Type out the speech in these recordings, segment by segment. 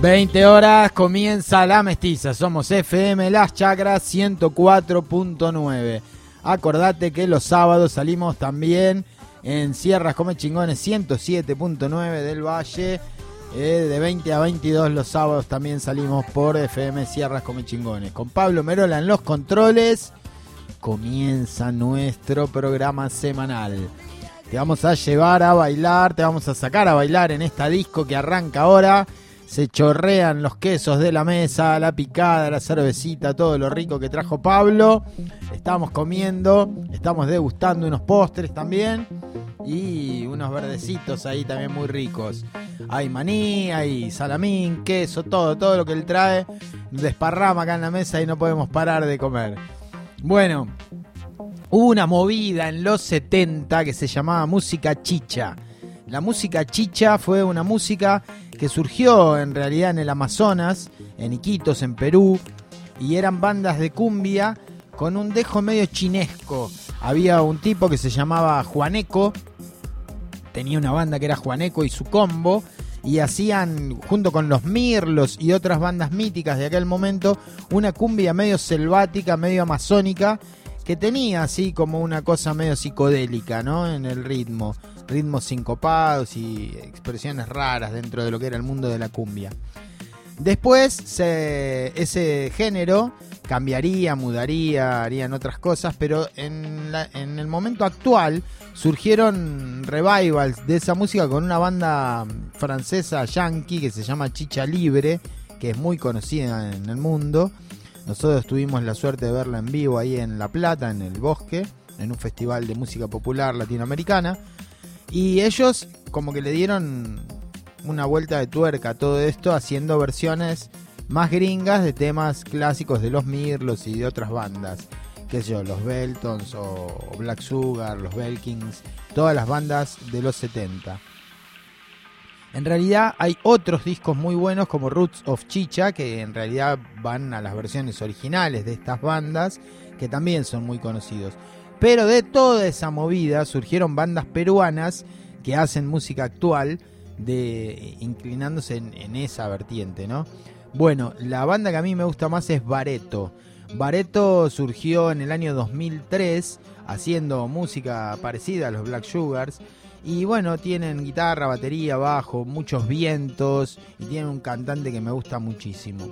20 horas comienza la mestiza. Somos FM Las Chacras 104.9. Acordate que los sábados salimos también en Sierras Come Chingones 107.9 del Valle. Eh, de 20 a 22 los sábados también salimos por FM Sierras Come Chingones. Con Pablo Merola en los controles comienza nuestro programa semanal. Te vamos a llevar a bailar, te vamos a sacar a bailar en esta disco que arranca ahora. Se chorrean los quesos de la mesa, la picada, la cervecita, todo lo rico que trajo Pablo. Estamos comiendo, estamos degustando unos postres también y unos verdecitos ahí también muy ricos. Hay maní, hay salamín, queso, todo, todo lo que él trae desparrama acá en la mesa y no podemos parar de comer. Bueno, hubo una movida en los 70 que se llamaba música chicha. La música chicha fue una música que surgió en realidad en el Amazonas, en Iquitos, en Perú, y eran bandas de cumbia con un dejo medio chinesco. Había un tipo que se llamaba Juaneco, tenía una banda que era Juaneco y su combo, y hacían, junto con los Mirlos y otras bandas míticas de aquel momento, una cumbia medio selvática, medio amazónica, que tenía así como una cosa medio psicodélica, ¿no? En el ritmo, ritmos sincopados y expresiones raras dentro de lo que era el mundo de la cumbia. Después ese género cambiaría, mudaría, harían otras cosas, pero en, en, el momento actual surgieron revivals de esa música con una banda francesa yankee que se llama Chicha Libre, que es muy conocida en el mundo. Nosotros tuvimos la suerte de verla en vivo ahí en La Plata, en el bosque, en un festival de música popular latinoamericana. Y ellos como que le dieron una vuelta de tuerca a todo esto haciendo versiones más gringas de temas clásicos de los Mirlos y de otras bandas. Qué sé yo, los Beltons o Black Sugar, los Belkins, todas las bandas de los 70. En realidad hay otros discos muy buenos como Roots of Chicha, que en realidad van a las versiones originales de estas bandas, que también son muy conocidos. Pero de toda esa movida surgieron bandas peruanas que hacen música actual, de inclinándose en, esa vertiente, ¿no? Bueno, la banda que a mí me gusta más es Bareto. Bareto surgió en el año 2003 haciendo música parecida a los Black Sugars y bueno, tienen guitarra, batería, bajo, muchos vientos y tienen un cantante que me gusta muchísimo.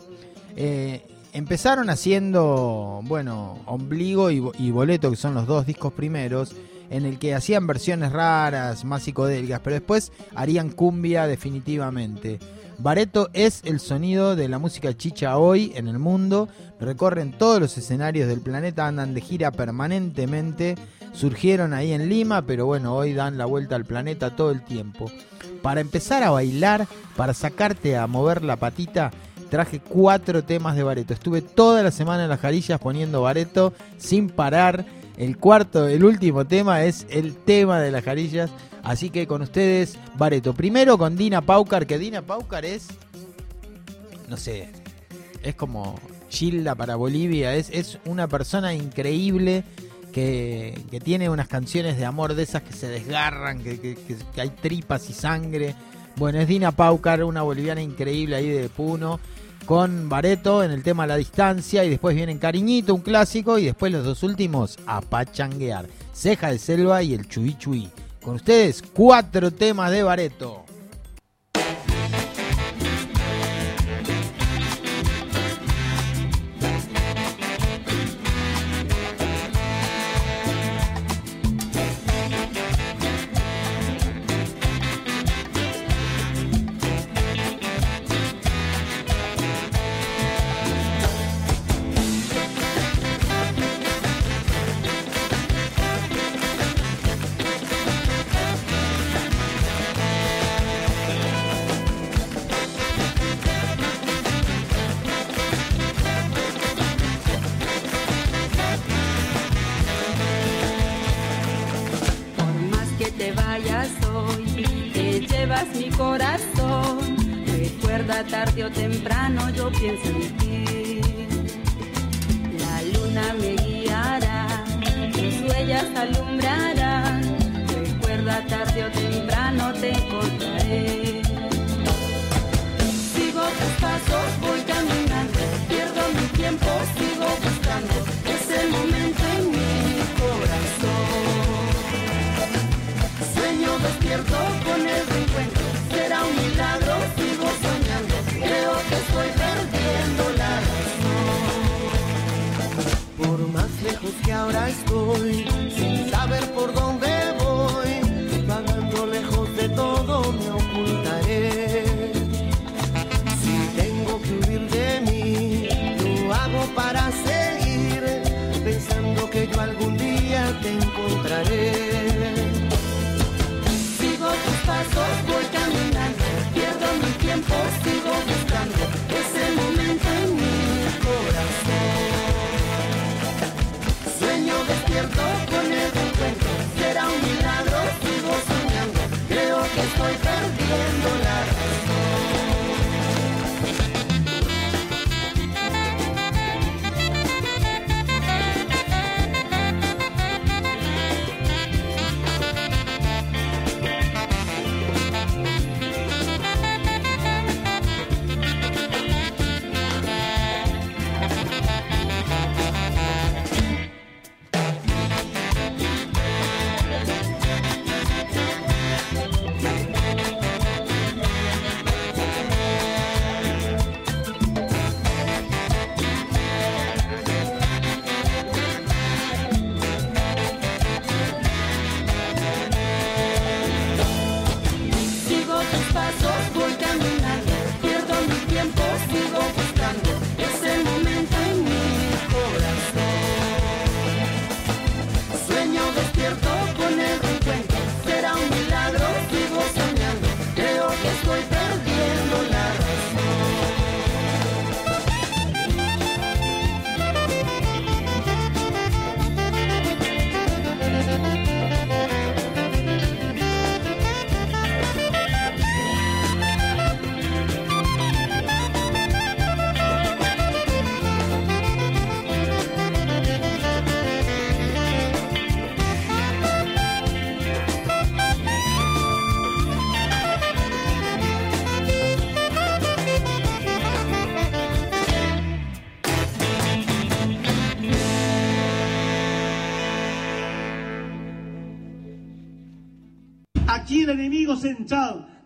Eh, empezaron haciendo, bueno, Ombligo y, Boleto, que son los dos discos primeros, en el que hacían versiones raras, más psicodélicas, pero después harían cumbia definitivamente. Bareto es el sonido de la música chicha hoy en el mundo, recorren todos los escenarios del planeta, andan de gira permanentemente surgieron ahí en Lima, pero bueno, hoy dan la vuelta al planeta todo el tiempo. Para empezar a bailar, para sacarte a mover la patita, traje cuatro temas de Bareto. Estuve toda la semana en las jarillas poniendo Bareto sin parar. El cuarto, el último tema es el tema de las jarillas. Así que con ustedes, Bareto. Primero con Dina Paucar, que Dina Paucar es, no sé, es como Gilda para Bolivia. Es, es una persona increíble que, tiene unas canciones de amor de esas que se desgarran, que, hay tripas y sangre. Bueno, es Dina Paucar, una boliviana increíble ahí de Puno, con Bareto en el tema La Distancia, y después vienen Cariñito, un clásico, y después los dos últimos, a Pachanguear, Ceja de Selva y el Chuy Chuy. Con ustedes, cuatro temas de Bareto.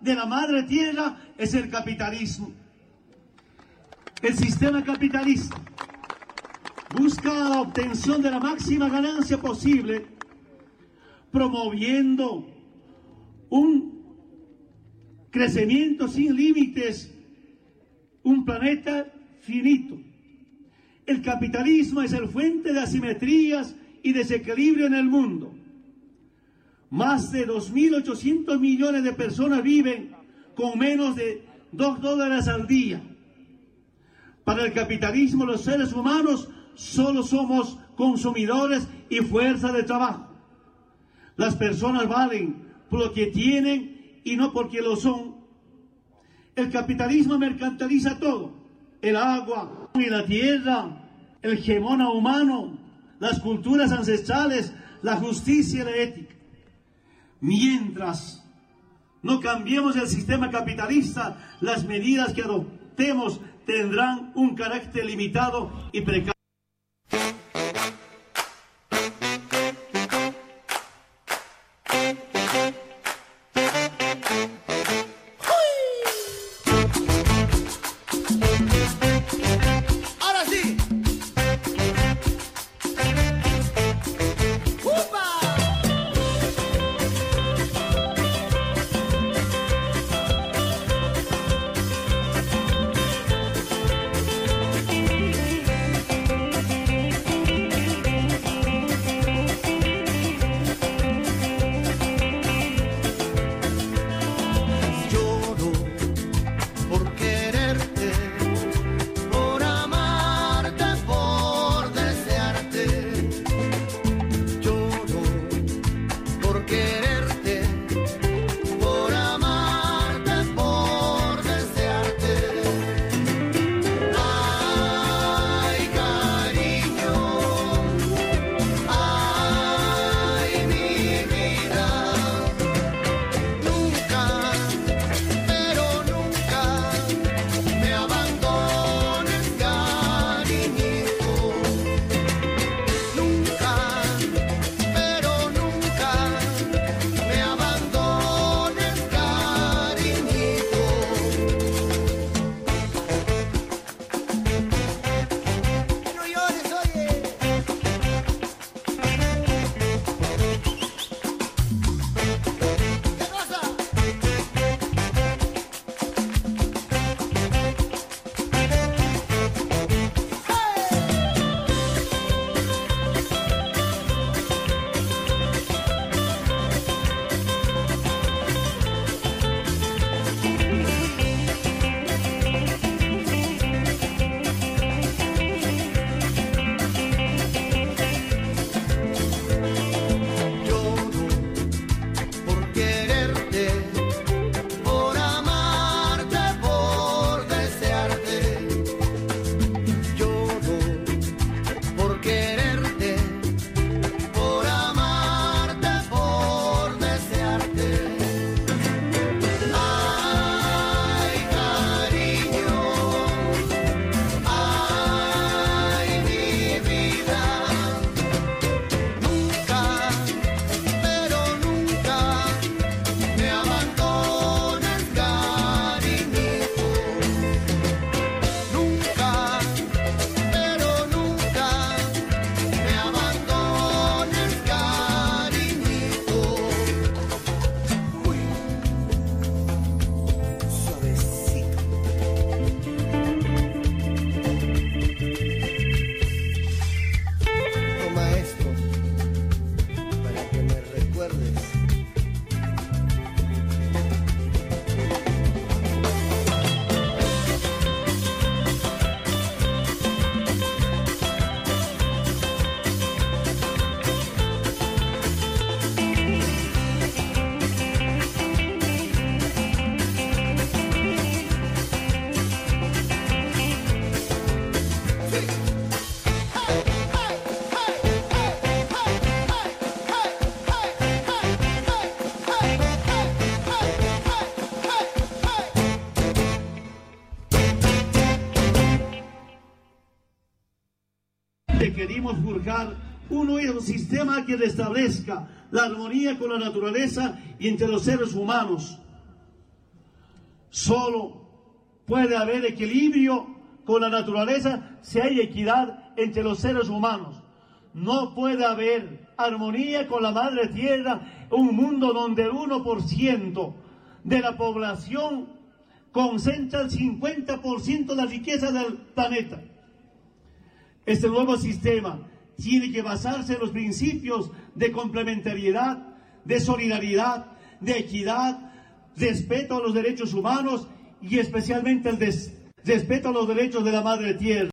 De la madre tierra es el capitalismo. El sistema capitalista busca la obtención de la máxima ganancia posible, promoviendo un crecimiento sin límites, un planeta finito. El capitalismo es el fuente de asimetrías y desequilibrio en el mundo. Más de 2.800 millones de personas viven con menos de 2 dólares al día. Para el capitalismo los seres humanos solo somos consumidores y fuerza de trabajo. Las personas valen por lo que tienen y no porque lo son. El capitalismo mercantiliza todo. El agua y la tierra, el gemona humano, las culturas ancestrales, la justicia y la ética. Mientras no cambiemos el sistema capitalista, las medidas que adoptemos tendrán un carácter limitado y precario. Forjar un sistema que restablezca la armonía con la naturaleza y entre los seres humanos. Solo puede haber equilibrio con la naturaleza si hay equidad entre los seres humanos. No puede haber armonía con la madre tierra, un mundo donde el 1% de la población concentra el 50% de la riqueza del planeta. Este nuevo sistema tiene que basarse en los principios de complementariedad, de solidaridad, de equidad, respeto a los derechos humanos y especialmente el respeto a los derechos de la madre tierra.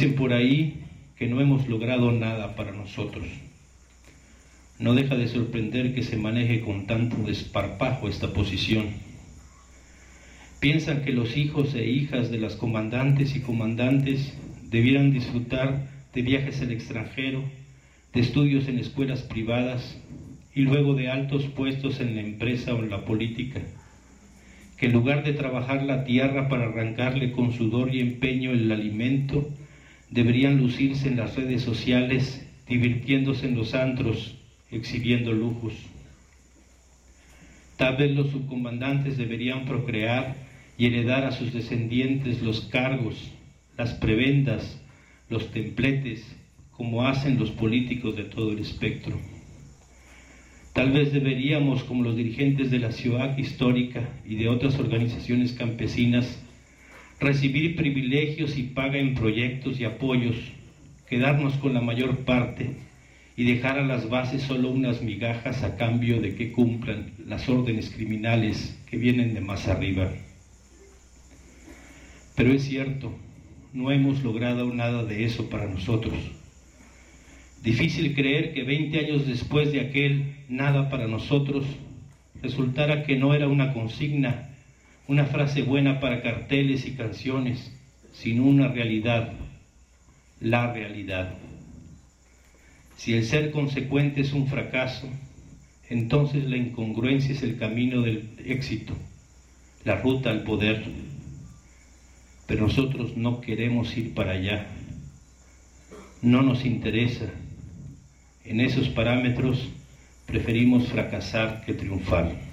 Dicen por ahí que no hemos logrado nada para nosotros. No deja de sorprender que se maneje con tanto desparpajo esta posición. Piensan que los hijos e hijas de las comandantes y comandantes debieran disfrutar de viajes al extranjero, de estudios en escuelas privadas y luego de altos puestos en la empresa o en la política que en lugar de trabajar la tierra para arrancarle con sudor y empeño el alimento, deberían lucirse en las redes sociales, divirtiéndose en los antros, exhibiendo lujos. Tal vez los subcomandantes deberían procrear y heredar a sus descendientes los cargos, las prebendas, los templetes, como hacen los políticos de todo el espectro. Tal vez deberíamos, como los dirigentes de la ciudad histórica y de otras organizaciones campesinas, recibir privilegios y paga en proyectos y apoyos, quedarnos con la mayor parte y dejar a las bases solo unas migajas a cambio de que cumplan las órdenes criminales que vienen de más arriba. Pero es cierto, no hemos logrado nada de eso para nosotros. Difícil creer que 20 años después de aquel nada para nosotros resultara que no era una consigna, una frase buena para carteles y canciones, sino una realidad, la realidad. Si el ser consecuente es un fracaso, entonces la incongruencia es el camino del éxito, la ruta al poder. Pero nosotros no queremos ir para allá, no nos interesa en esos parámetros preferimos fracasar que triunfar.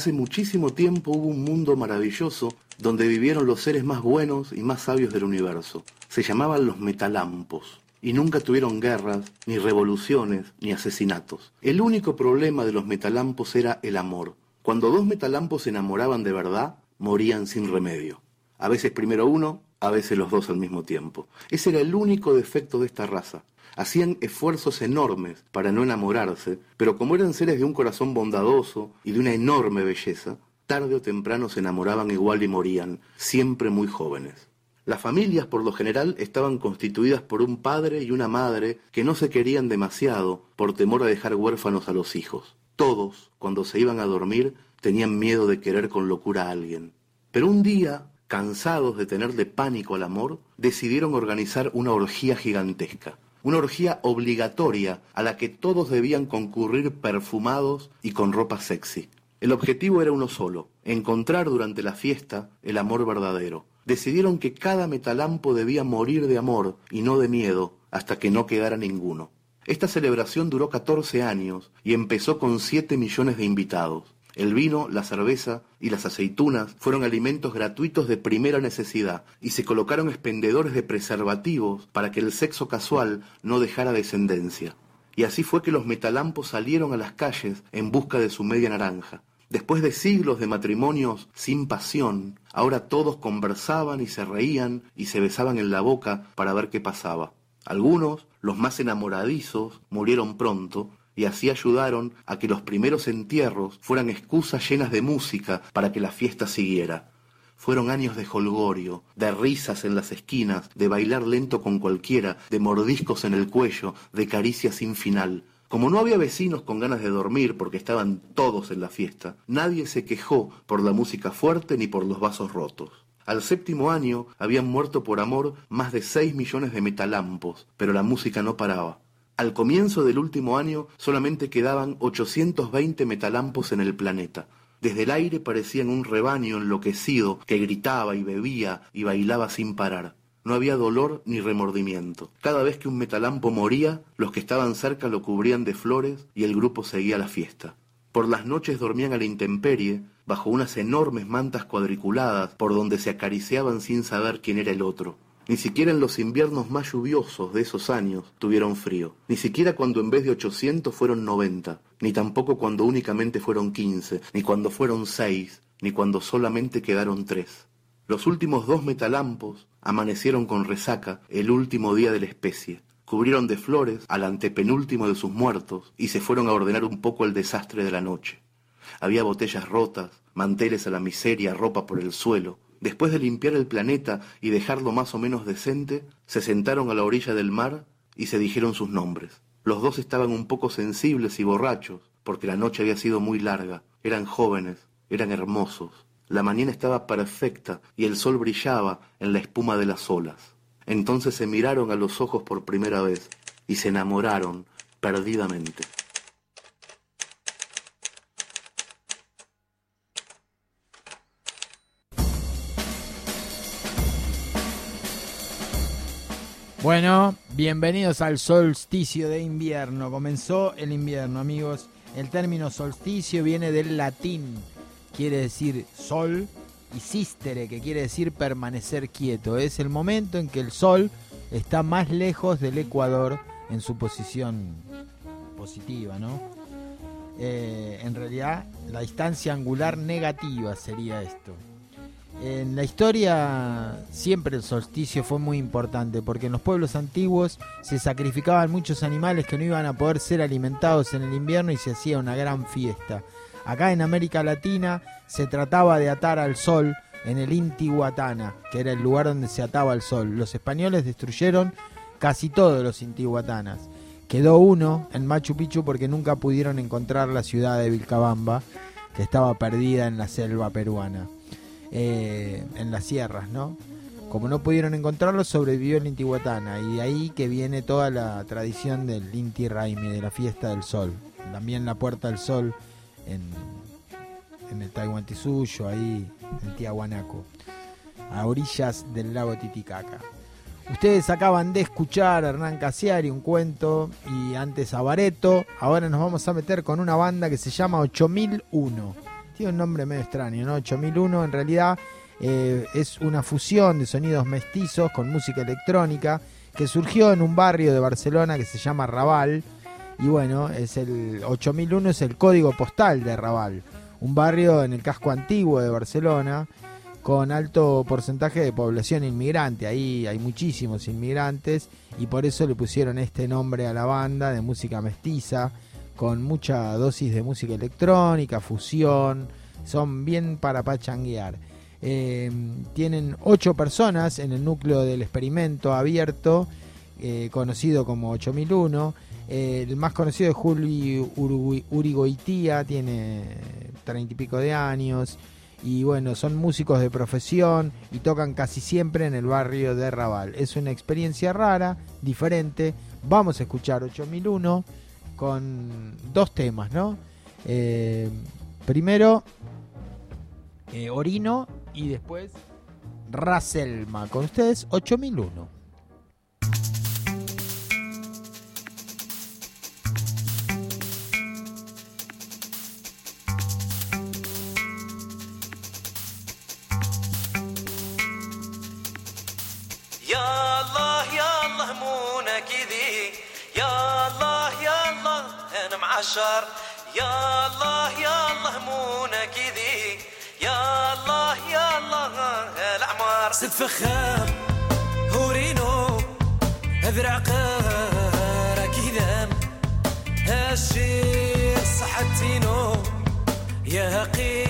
Hace muchísimo tiempo hubo un mundo maravilloso donde vivieron los seres más buenos y más sabios del universo. Se llamaban los metalampos y nunca tuvieron guerras, ni revoluciones, ni asesinatos. El único problema de los metalampos era el amor. Cuando dos metalampos se enamoraban de verdad, morían sin remedio. A veces primero uno, a veces los dos al mismo tiempo. Ese era el único defecto de esta raza. Hacían esfuerzos enormes para no enamorarse, pero como eran seres de un corazón bondadoso y de una enorme belleza, tarde o temprano se enamoraban igual y morían, siempre muy jóvenes. Las familias por lo general estaban constituidas por un padre y una madre que no se querían demasiado por temor a dejar huérfanos a los hijos. Todos, cuando se iban a dormir, tenían miedo de querer con locura a alguien. Pero un día, cansados de tenerle pánico al amor, decidieron organizar una orgía gigantesca. Una orgía obligatoria a la que todos debían concurrir perfumados y con ropa sexy. El objetivo era uno solo, encontrar durante la fiesta el amor verdadero. Decidieron que cada metalampo debía morir de amor y no de miedo hasta que no quedara ninguno. Esta celebración duró 14 años y empezó con 7 millones de invitados. El vino, la cerveza y las aceitunas fueron alimentos gratuitos de primera necesidad y se colocaron expendedores de preservativos para que el sexo casual no dejara descendencia. Y así fue que los metalampos salieron a las calles en busca de su media naranja. Después de siglos de matrimonios sin pasión, ahora todos conversaban y se reían y se besaban en la boca para ver qué pasaba. Algunos, los más enamoradizos, murieron pronto y así ayudaron a que los primeros entierros fueran excusas llenas de música para que la fiesta siguiera. Fueron años de holgorio, de risas en las esquinas, de bailar lento con cualquiera, de mordiscos en el cuello, de caricias sin final. Como no había vecinos con ganas de dormir porque estaban todos en la fiesta, nadie se quejó por la música fuerte ni por los vasos rotos. Al séptimo año habían muerto por amor más de seis millones de metalampos, pero la música no paraba. Al comienzo del último año solamente quedaban 820 metalampos en el planeta. Desde el aire parecían un rebaño enloquecido que gritaba y bebía y bailaba sin parar. No había dolor ni remordimiento. Cada vez que un metalampo moría, los que estaban cerca lo cubrían de flores y el grupo seguía la fiesta. Por las noches dormían a la intemperie, bajo unas enormes mantas cuadriculadas por donde se acariciaban sin saber quién era el otro. Ni siquiera en los inviernos más lluviosos de esos años tuvieron frío, ni siquiera cuando en vez de 800 fueron 90, ni tampoco cuando únicamente fueron 15, ni cuando fueron 6, ni cuando solamente quedaron 3. Los últimos dos metalampos amanecieron con resaca el último día de la especie, cubrieron de flores al antepenúltimo de sus muertos y se fueron a ordenar un poco el desastre de la noche. Había botellas rotas, manteles a la miseria, ropa por el suelo, Después de limpiar el planeta y dejarlo más o menos decente, se sentaron a la orilla del mar y se dijeron sus nombres. Los dos estaban un poco sensibles y borrachos, porque la noche había sido muy larga. Eran jóvenes, eran hermosos. La mañana estaba perfecta y el sol brillaba en la espuma de las olas. Entonces se miraron a los ojos por primera vez y se enamoraron perdidamente. Bueno, bienvenidos al solsticio de invierno. Comenzó el invierno, amigos. El término solsticio viene del latín, quiere decir sol, y sistere, que quiere decir permanecer quieto. Es el momento en que el sol está más lejos del ecuador en su posición positiva, ¿no? Eh, en realidad, la distancia angular negativa sería esto. En la historia siempre el solsticio fue muy importante porque en los pueblos antiguos se sacrificaban muchos animales que no iban a poder ser alimentados en el invierno y se hacía una gran fiesta. Acá en América Latina se trataba de atar al sol en el Intihuatana, que era el lugar donde se ataba al sol. Los españoles destruyeron casi todos los Intihuatanas. Quedó uno en Machu Picchu porque nunca pudieron encontrar la ciudad de Vilcabamba, que estaba perdida en la selva peruana eh, en las sierras, ¿no? Como no pudieron encontrarlo, sobrevivió el Intihuatana y de ahí que viene toda la tradición del Inti Raimi, de la fiesta del sol. También la Puerta del Sol en, en el Tahuantinsuyo, ahí en Tiahuanaco, a orillas del lago Titicaca. Ustedes acaban de escuchar a Hernán Casiari, un cuento, y antes a Bareto. Ahora nos vamos a meter con una banda que se llama 8001 Un nombre medio extraño, ¿no? 8001 en realidad eh, es una fusión de sonidos mestizos con música electrónica que surgió en un barrio de Barcelona que se llama Raval. Y bueno, es el 8001 es el código postal de Raval, un barrio en el casco antiguo de Barcelona con alto porcentaje de población inmigrante. Ahí hay muchísimos inmigrantes y por eso le pusieron este nombre a la banda de música mestiza, con mucha dosis de música electrónica, fusión, son bien para pachanguear. Eh, tienen ocho personas en el núcleo del experimento abierto, eh, conocido como 8001. Eh, el más conocido es Juli Urigoitía, tiene treinta y pico de años. Y bueno, son músicos de profesión y tocan casi siempre en el barrio de Raval. Es una experiencia rara, diferente. Vamos a escuchar 8001 con dos temas, ¿no? Eh, primero, eh, Orino y después Raselma. Con ustedes, 8001. معشر يا الله يا الله مو نكدي. يا الله يا الله الأعمار. ست فخام هورينو اذرع قارة كذا هالشيخ صحتينو يا قيم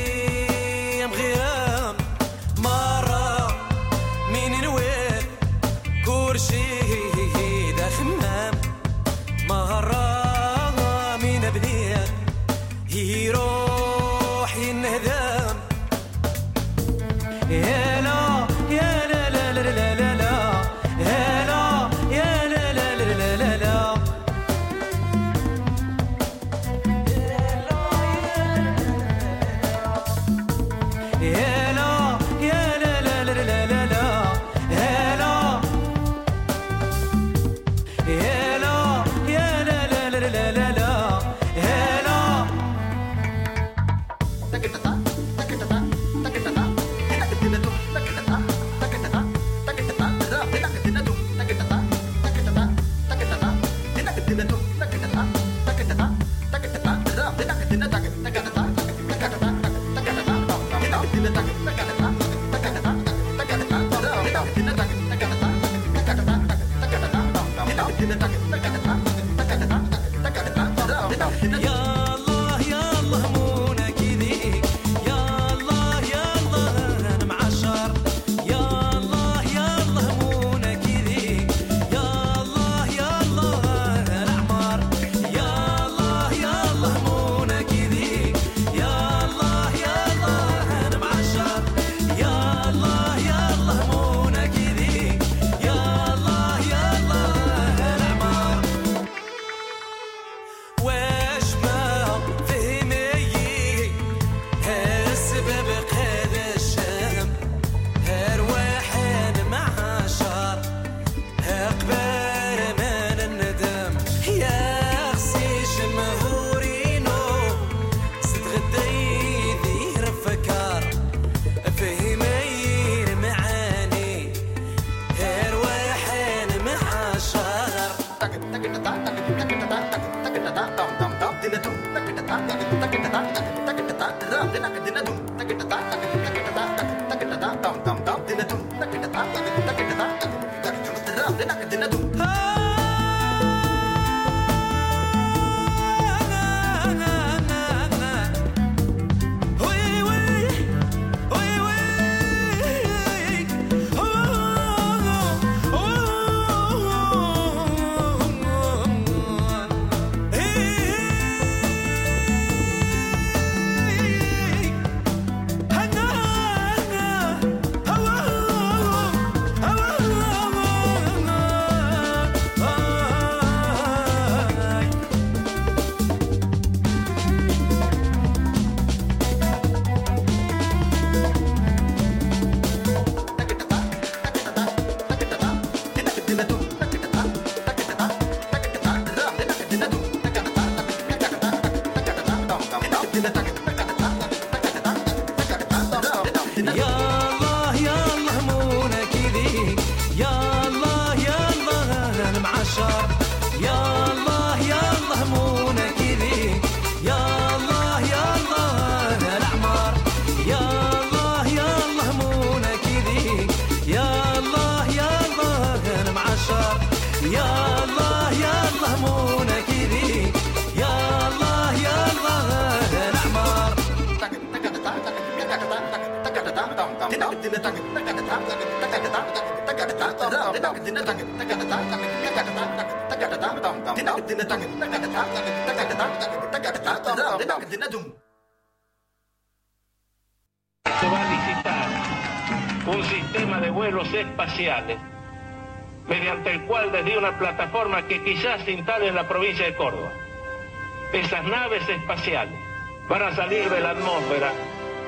quizás se instale en la provincia de Córdoba, esas naves espaciales van a salir de la atmósfera,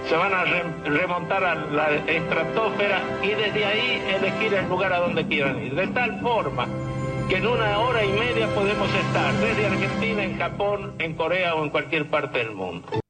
se van a re- remontar a la estratosfera y desde ahí elegir el lugar a donde quieran ir. De tal forma que en una hora y media podemos estar desde Argentina, en Japón, en Corea o en cualquier parte del mundo.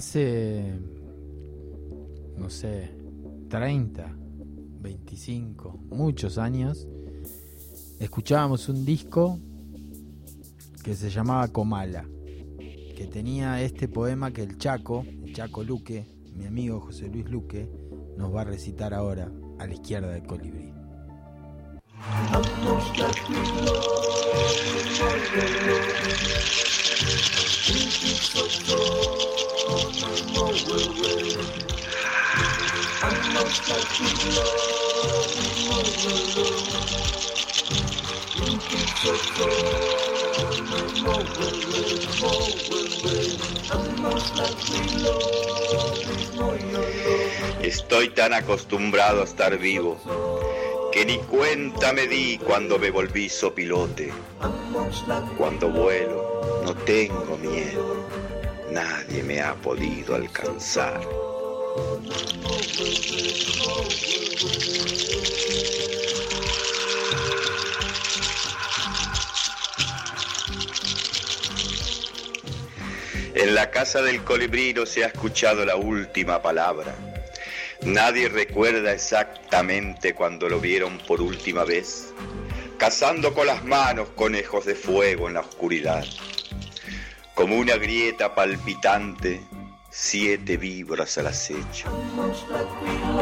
Hace, no sé, 30, 25, muchos años, escuchábamos un disco que se llamaba Comala, que tenía este poema que el Chaco, el Chaco Luque, mi amigo José Luis Luque, nos va a recitar ahora a la izquierda del colibrí. Estoy tan acostumbrado a estar vivo que ni cuenta me di cuando me volví sopilote. Cuando vuelo no tengo miedo, nadie me ha podido alcanzar. En la casa del colibrí no se ha escuchado la última palabra. Nadie recuerda exactamente cuando lo vieron por última vez, cazando con las manos conejos de fuego en la oscuridad. Como una grieta palpitante, siete víboras al acecho.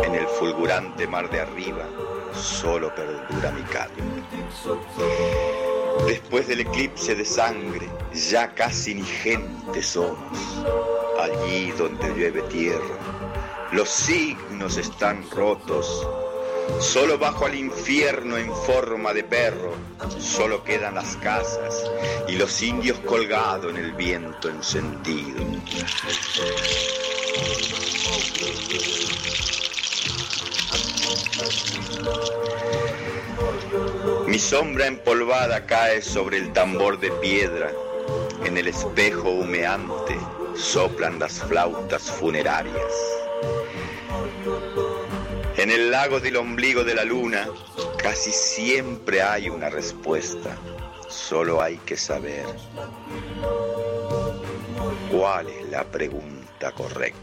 En el fulgurante mar de arriba, solo perdura mi calma. Después del eclipse de sangre, ya casi ni gente somos. Allí donde llueve tierra, los signos están rotos. Solo bajo al infierno en forma de perro, solo quedan las casas y los indios colgados en el viento encendido. Mi sombra empolvada cae sobre el tambor de piedra. En el espejo humeante soplan las flautas funerarias. En el lago del ombligo de la luna casi siempre hay una respuesta. Solo hay que saber cuál es la pregunta correcta.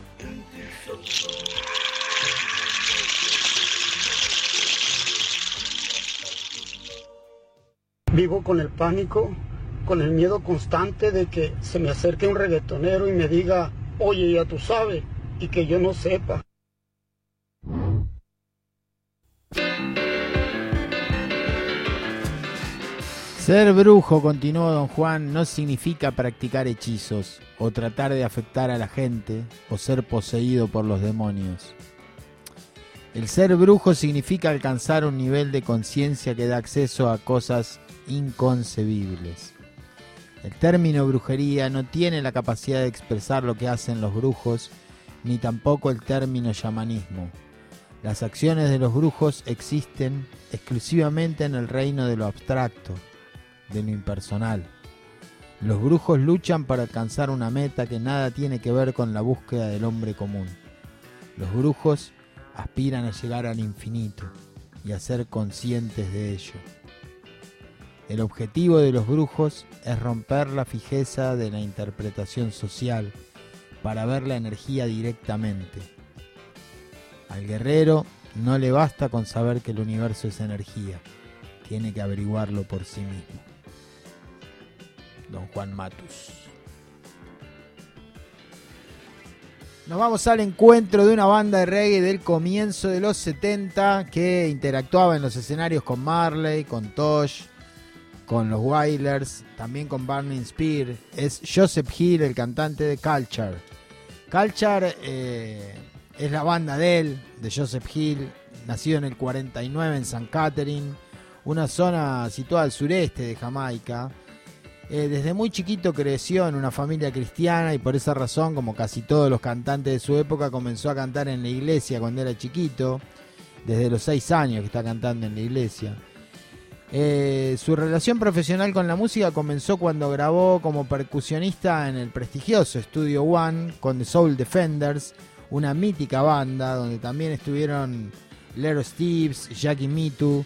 Vivo con el pánico, con el miedo constante de que se me acerque un reggaetonero y me diga, oye, ya tú sabes, y que yo no sepa. Ser brujo, continuó don Juan, no significa practicar hechizos o tratar de afectar a la gente o ser poseído por los demonios. El ser brujo significa alcanzar un nivel de conciencia que da acceso a cosas inconcebibles. El término brujería no tiene la capacidad de expresar lo que hacen los brujos, ni tampoco el término chamanismo. Las acciones de los brujos existen exclusivamente en el reino de lo abstracto, de lo impersonal. Los brujos luchan para alcanzar una meta que nada tiene que ver con la búsqueda del hombre común. Los brujos aspiran a llegar al infinito y a ser conscientes de ello. El objetivo de los brujos es romper la fijeza de la interpretación social para ver la energía directamente. Al guerrero no le basta con saber que el universo es energía, tiene que averiguarlo por sí mismo. Don Juan Matus. Nos vamos al encuentro de una banda de reggae del comienzo de los 70 que interactuaba en los escenarios con Marley, con Tosh, con los Wailers, también con Barney Spear. Es Joseph Hill, el cantante de Culture. Culture eh, es la banda de él, de Joseph Hill, nacido en el 49 en San Catherine, una zona situada al sureste de Jamaica. Eh, desde muy chiquito creció en una familia cristiana y por esa razón, como casi todos los cantantes de su época, comenzó a cantar en la iglesia cuando era chiquito, desde los seis años que está cantando en la iglesia. Eh, su relación profesional con la música comenzó cuando grabó como percusionista en el prestigioso Studio One con The Soul Defenders, una mítica banda donde también estuvieron Lero Steves, Jackie Mitu.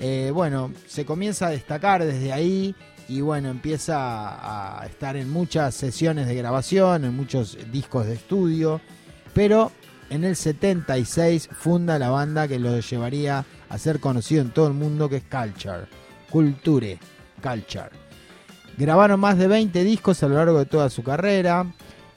Eh, bueno, se comienza a destacar desde ahí y bueno, empieza a estar en muchas sesiones de grabación, en muchos discos de estudio, pero en el 76 funda la banda que lo llevaría a ser conocido en todo el mundo, que es Culture, Culture, Culture. Grabaron más de 20 discos a lo largo de toda su carrera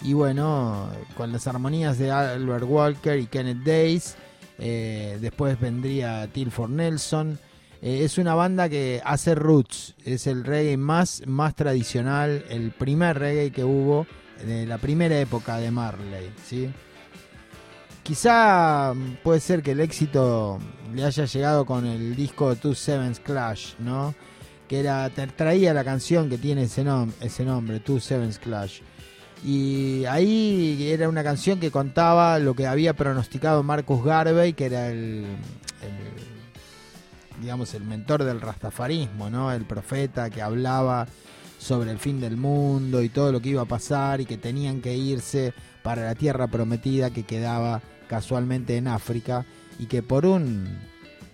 Y bueno, con las armonías de Albert Walker y Kenneth Days. eh, después vendría Till for Nelson. Eh, es una banda que hace roots. Es el reggae más, más tradicional, el primer reggae que hubo de la primera época de Marley. ¿sí? Quizá mm, puede ser que el éxito le haya llegado con el disco Two Sevens Clash, ¿no? Que traía la canción que tiene ese, ese nombre, Two Sevens Clash. Y ahí era una canción que contaba lo que había pronosticado Marcus Garvey, que era el, digamos, el mentor del rastafarismo, ¿no? El profeta que hablaba sobre el fin del mundo y todo lo que iba a pasar y que tenían que irse para la tierra prometida que quedaba casualmente en África y que por un,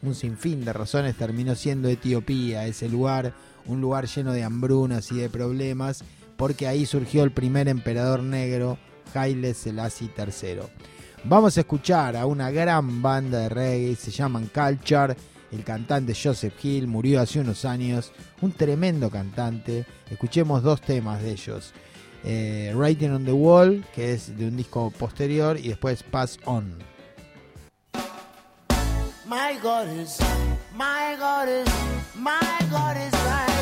un sinfín de razones terminó siendo Etiopía, ese lugar, un lugar lleno de hambrunas y de problemas, porque ahí surgió el primer emperador negro, Haile Selassie III. Vamos a escuchar a una gran banda de reggae, se llaman Culture. El cantante Joseph Hill murió hace unos años, un tremendo cantante. Escuchemos dos temas de ellos. Eh, Writing on the Wall, que es de un disco posterior, y después Pass On. My God is, my God is, my God is riding.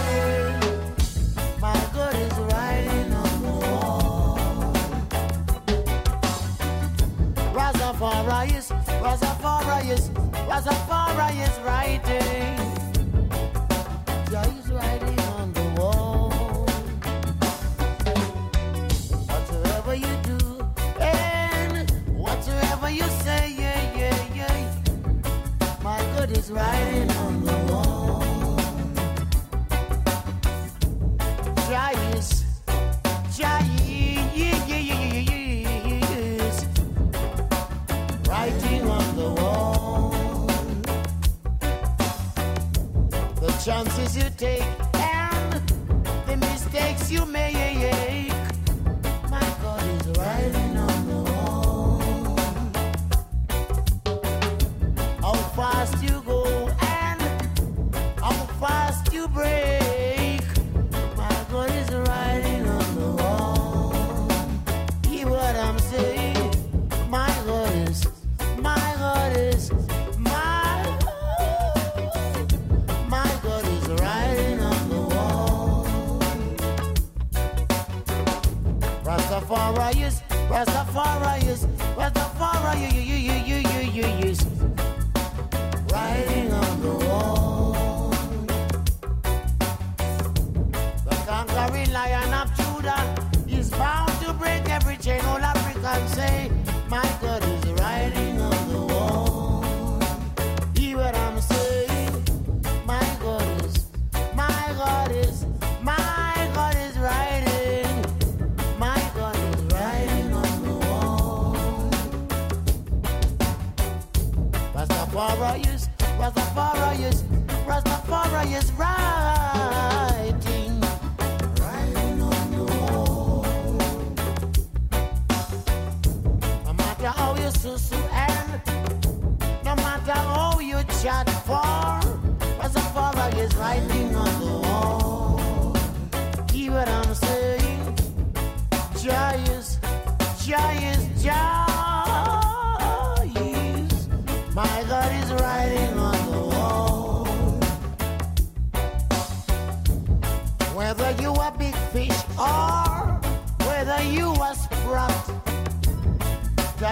Rastafari is, Rastafari is, Rastafari is riding. Yeah, he's riding on the wall. Whatever you do, and whatever you say, yeah, yeah, yeah. My is riding on the. Chances you take and the mistakes you make. My God is riding on the wall. How fast you go and how fast you break. Lion of Judah is bound to break every chain. All Africans say, matter how you susu and. No matter how you chat for,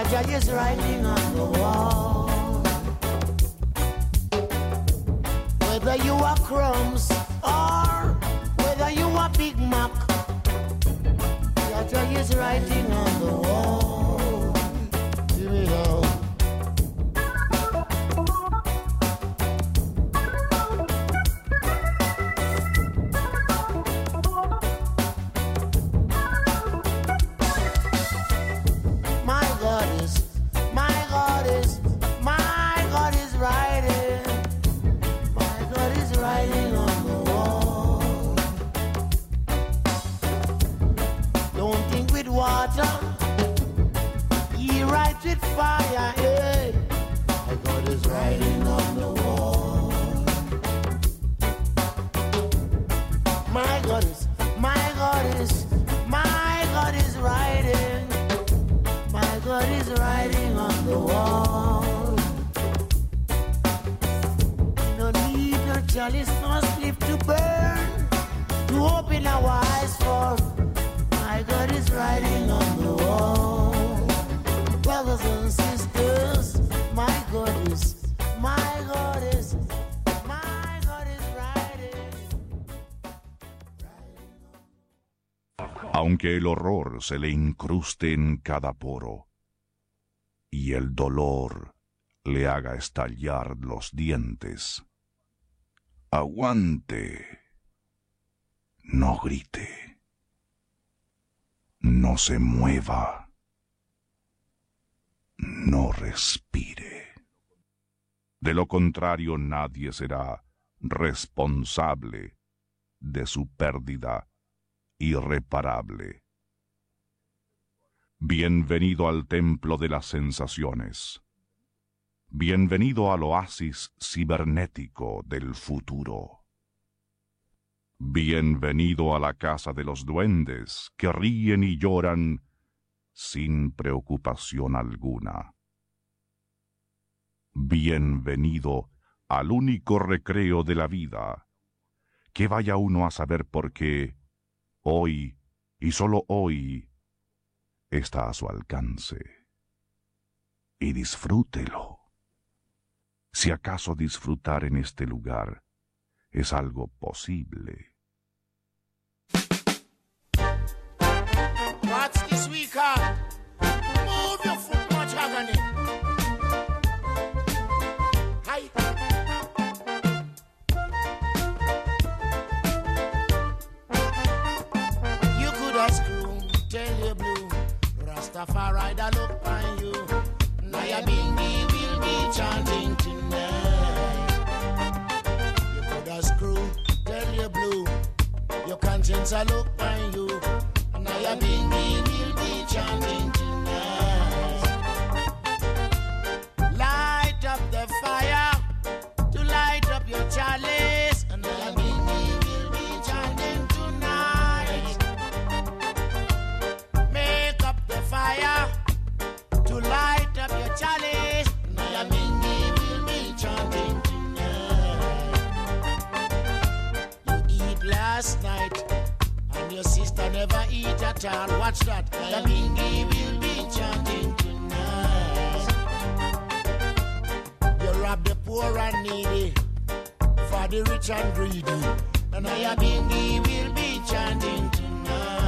Jaja is writing on the wall. Whether you are crumbs or whether you are Big Mac, Jaja is riding on the wall. Se le incruste en cada poro y el dolor le haga estallar los dientes. Aguante. No grite. No se mueva. No respire. De lo contrario, nadie será responsable de su pérdida irreparable. Bienvenido al templo de las sensaciones. Bienvenido al oasis cibernético del futuro. Bienvenido a la casa de los duendes que ríen y lloran sin preocupación alguna. Bienvenido al único recreo de la vida, que vaya uno a saber por qué hoy y solo hoy está a su alcance. Y disfrútelo. Si acaso disfrutar en este lugar es algo posible. Rastafari, that look on you. Now your bingy will be chanting tonight. You could have screwed, tell you blue. Your conscience, I look on you. Now your bingy will be chanting eat. Watch that. The bingy will be chanting tonight. You rob the poor and needy for the rich and greedy. And your bingy will be chanting tonight.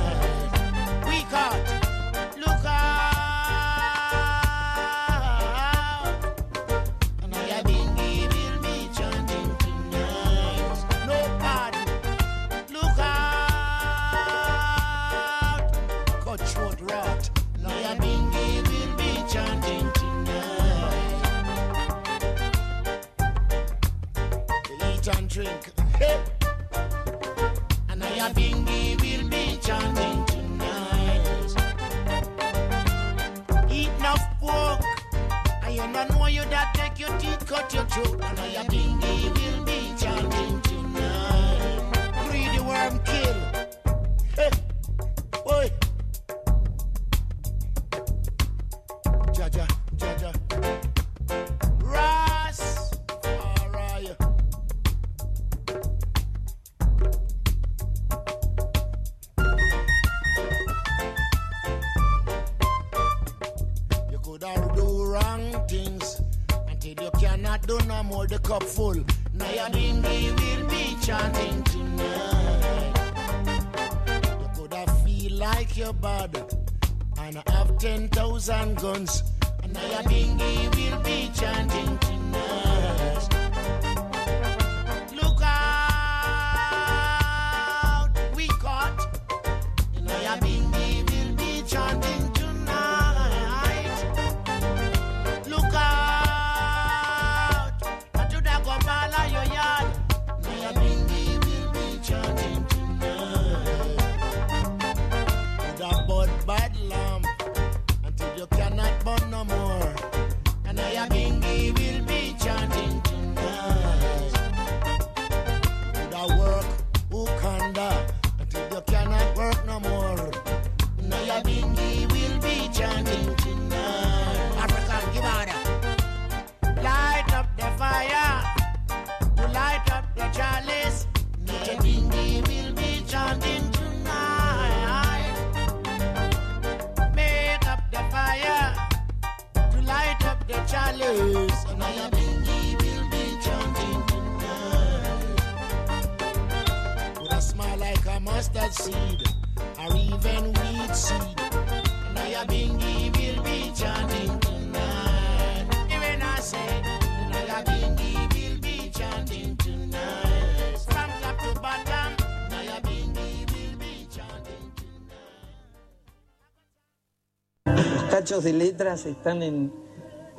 De letras están en,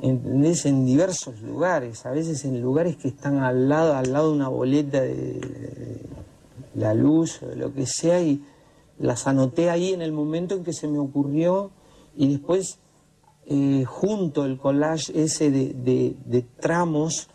en diversos lugares, a veces en lugares que están al lado, al lado de una boleta de, la luz o de lo que sea, y las anoté ahí en el momento en que se me ocurrió, y después eh, junto el collage ese de- de tramos,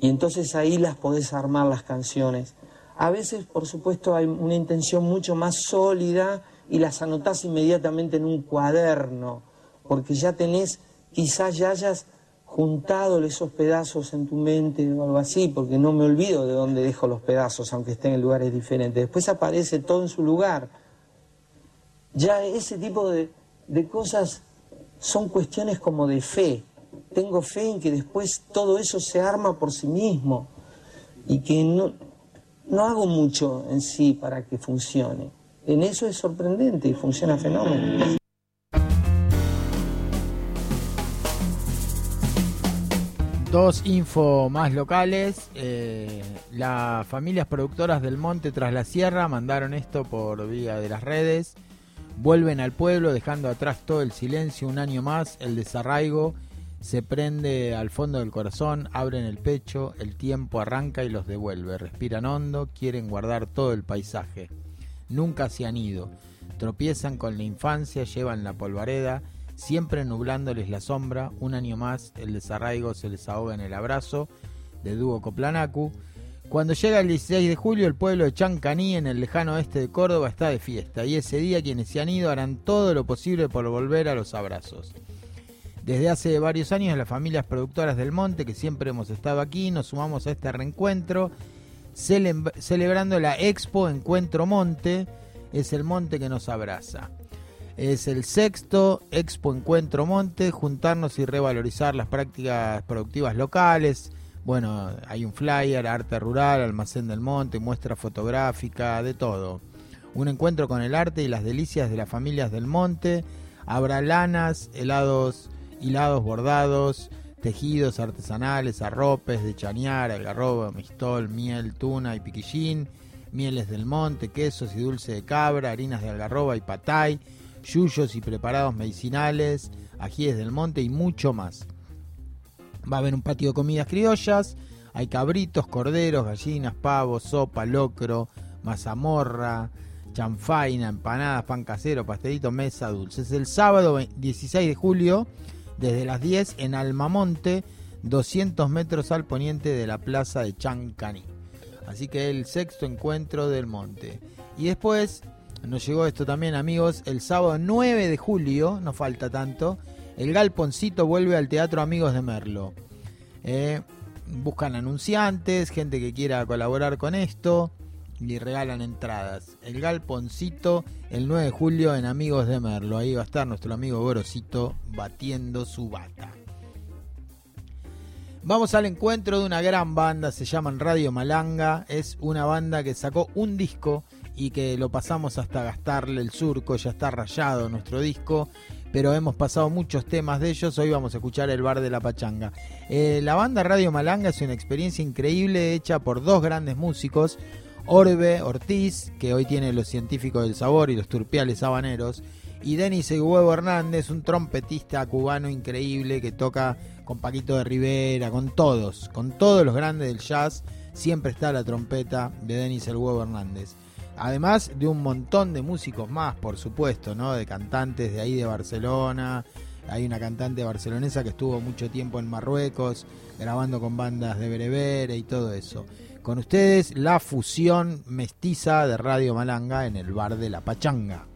y entonces ahí las podés armar las canciones. A veces, por supuesto, hay una intención mucho más sólida y las anotás inmediatamente en un cuaderno, porque ya tenés, quizás ya hayas juntado esos pedazos en tu mente o algo así, porque no me olvido de dónde dejo los pedazos, aunque estén en lugares diferentes. Después aparece todo en su lugar. Ya ese tipo de, de cosas son cuestiones como de fe. Tengo fe en que después todo eso se arma por sí mismo y que no, no hago mucho en sí para que funcione. En eso es sorprendente y funciona fenómeno. Dos info más locales. eh, las familias productoras del Monte tras la Sierra mandaron esto por vía de las redes. Vuelven al pueblo dejando atrás todo el silencio un año más. El desarraigo se prende al fondo del corazón, abren el pecho, el tiempo arranca y los devuelve. Respiran hondo, quieren guardar todo el paisaje. Nunca se han ido. Tropiezan con la infancia, llevan la polvareda, siempre nublándoles la sombra. Un año más, el desarraigo se les ahoga en el abrazo de Dúo Coplanacu. Cuando llega el 16 de julio, el pueblo de Chancaní, en el lejano oeste de Córdoba, está de fiesta. Y ese día, quienes se han ido harán todo lo posible por volver a los abrazos. Desde hace varios años, las familias productoras del Monte, que siempre hemos estado aquí, nos sumamos a este reencuentro, cele- celebrando la Expo Encuentro Monte. Es el monte que nos abraza. Es el sexto Expo Encuentro Monte, juntarnos y revalorizar las prácticas productivas locales. Bueno, hay un flyer, arte rural, almacén del monte, muestra fotográfica, de todo. Un encuentro con el arte y las delicias de las familias del monte. Habrá lanas, helados, hilados bordados, tejidos artesanales, arropes de chañar, algarroba, mistol, miel, tuna y piquillín, mieles del monte, quesos y dulce de cabra, harinas de algarroba y patay, yuyos y preparados medicinales, ajíes del monte y mucho más. Va a haber un patio de comidas criollas, hay cabritos, corderos, gallinas, pavos, sopa, locro, mazamorra, chanfaina, empanadas, pan casero, pastelito, mesa, dulces. El sábado ve- 16 de julio, desde las 10 en Almamonte, 200 metros al poniente de la plaza de Chancaní. Así que el sexto encuentro del monte. Y después, nos llegó esto también amigos, el sábado 9 de julio, no falta tanto, el Galponcito vuelve al Teatro Amigos de Merlo. Eh, buscan anunciantes, gente que quiera colaborar con esto y regalan entradas. El Galponcito el 9 de julio en Amigos de Merlo. Ahí va a estar nuestro amigo Gorosito batiendo su bata. Vamos al encuentro de una gran banda, se llaman Radio Malanga. Es una banda que sacó un disco y que lo pasamos hasta gastarle el surco, ya está rayado nuestro disco, pero hemos pasado muchos temas de ellos. Hoy vamos a escuchar El Bar de la Pachanga. Eh, la banda Radio Malanga es una experiencia increíble hecha por dos grandes músicos. Orbe Ortiz, que hoy tiene los científicos del sabor y los turpiales habaneros, y Denis Huevo Hernández, un trompetista cubano increíble que toca con Paquito de Rivera, con todos, con todos los grandes del jazz, siempre está la trompeta de Denis El Huevo Hernández. Además de un montón de músicos más, por supuesto, ¿no? De cantantes de ahí de Barcelona. Hay una cantante barcelonesa que estuvo mucho tiempo en Marruecos, grabando con bandas de Berebere y todo eso. Con ustedes, la fusión mestiza de Radio Malanga en el bar de la Pachanga.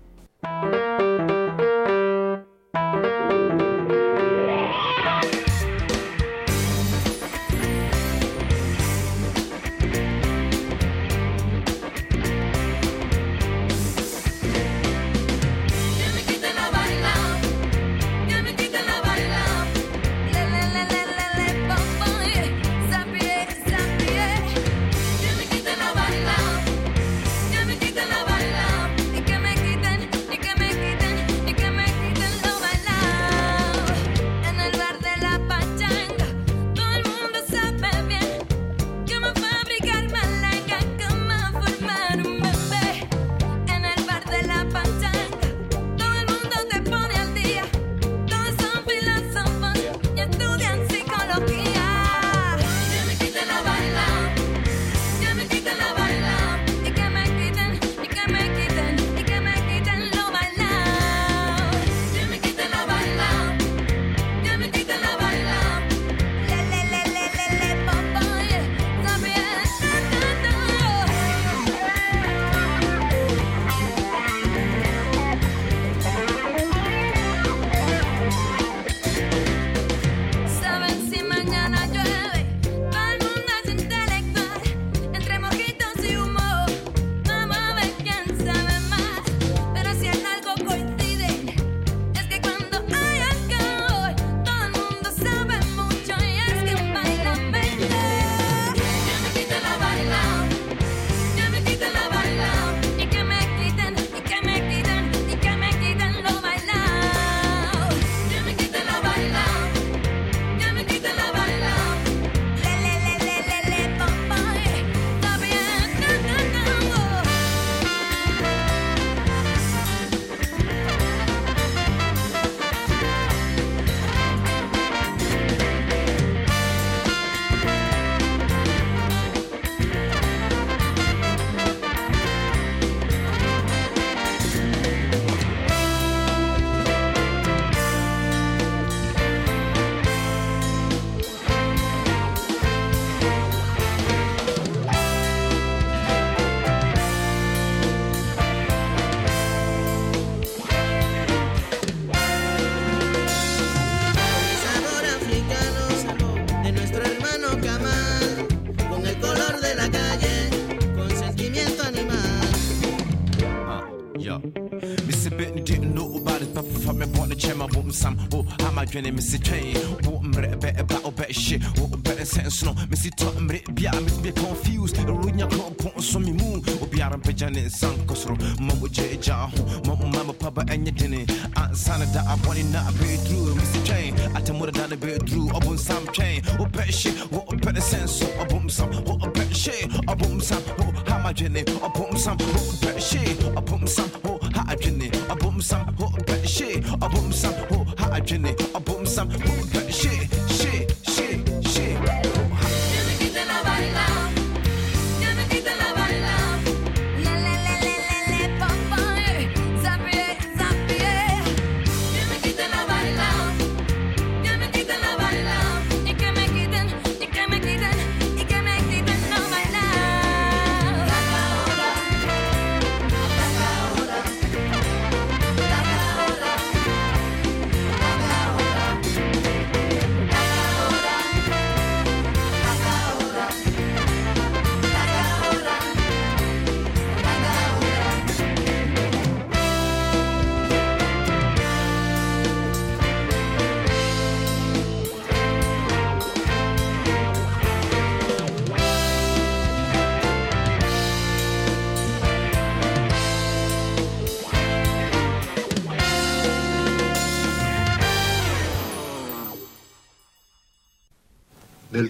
Better what better sense, a boom some. What better shit, a boom some. Oh, how my journey, a boom some. What better shit, a boom some. Oh, how I journey, a boom some. What better shit, a boom some. Oh, how I journey, a boom some. What better shit, shit,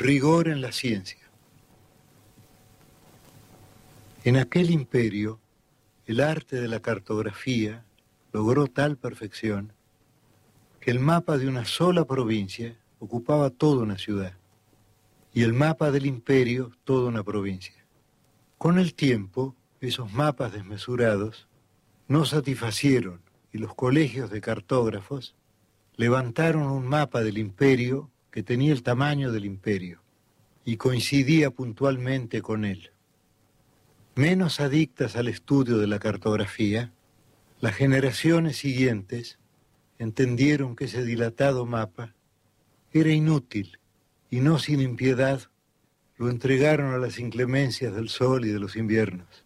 rigor en la ciencia. En aquel imperio, el arte de la cartografía logró tal perfección que el mapa de una sola provincia ocupaba toda una ciudad y el mapa del imperio toda una provincia. Con el tiempo, esos mapas desmesurados no satisfacieron y los colegios de cartógrafos levantaron un mapa del imperio que tenía el tamaño del imperio y coincidía puntualmente con él. Menos adictas al estudio de la cartografía, las generaciones siguientes entendieron que ese dilatado mapa era inútil y no sin impiedad lo entregaron a las inclemencias del sol y de los inviernos.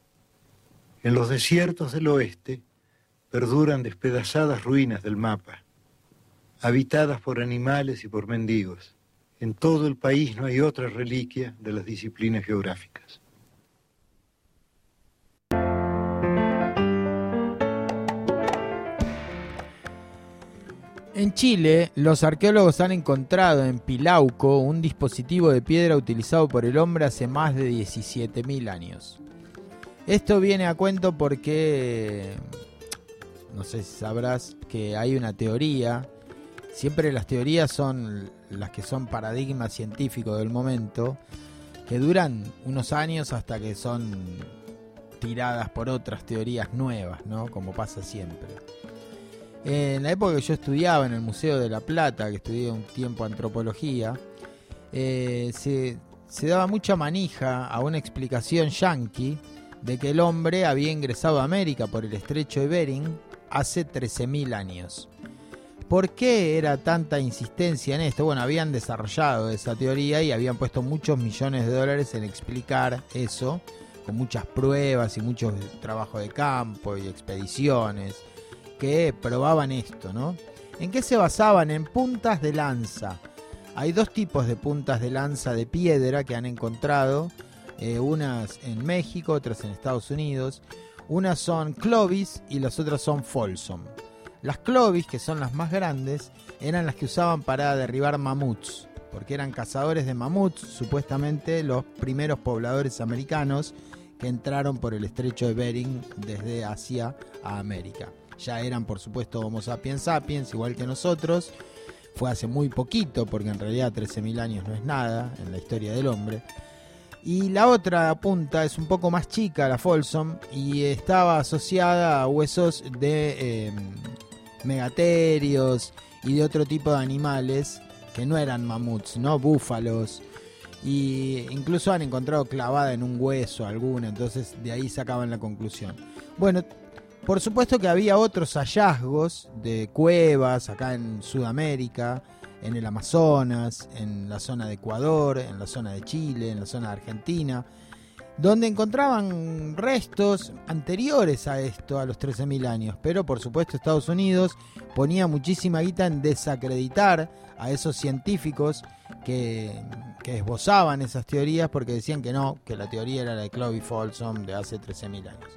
En los desiertos del oeste perduran despedazadas ruinas del mapa, habitadas por animales y por mendigos. En todo el país no hay otra reliquia de las disciplinas geográficas. En Chile, los arqueólogos han encontrado en Pilauco un dispositivo de piedra utilizado por el hombre hace más de 17.000 años. Esto viene a cuento porque, no sé si sabrás, que hay una teoría, siempre las teorías son las que son paradigmas científicos del momento, que duran unos años hasta que son tiradas por otras teorías nuevas, ¿no? Como pasa siempre. En la época que yo estudiaba en el Museo de la Plata, que estudié un tiempo antropología, eh, se, se daba mucha manija a una explicación yanqui de que el hombre había ingresado a América por el estrecho de Bering hace 13.000 años. ¿Por qué era tanta insistencia en esto? Bueno, habían desarrollado esa teoría y habían puesto muchos millones de dólares en explicar eso, con muchas pruebas y mucho trabajo de campo y expediciones que probaban esto, ¿no? ¿En qué se basaban? En puntas de lanza. Hay dos tipos de puntas de lanza de piedra que han encontrado, eh, unas en México, otras en Estados Unidos. Unas son Clovis y las otras son Folsom. Las Clovis, que son las más grandes, eran las que usaban para derribar mamuts, porque eran cazadores de mamuts, supuestamente los primeros pobladores americanos que entraron por el estrecho de Bering desde Asia a América. Ya eran, por supuesto, Homo sapiens sapiens, igual que nosotros. Fue hace muy poquito, porque en realidad 13.000 años no es nada en la historia del hombre. Y la otra punta es un poco más chica, la Folsom, y estaba asociada a huesos de eh, megaterios y de otro tipo de animales que no eran mamuts, ¿no? Búfalos. Y incluso han encontrado clavada en un hueso alguna, entonces de ahí sacaban la conclusión. Bueno, por supuesto que había otros hallazgos de cuevas acá en Sudamérica, en el Amazonas, en la zona de Ecuador, en la zona de Chile, en la zona de Argentina, donde encontraban restos anteriores a esto, a los 13.000 años. Pero por supuesto Estados Unidos ponía muchísima guita en desacreditar a esos científicos que, que esbozaban esas teorías porque decían que no, que la teoría era la de Clovey Folsom de hace 13.000 años.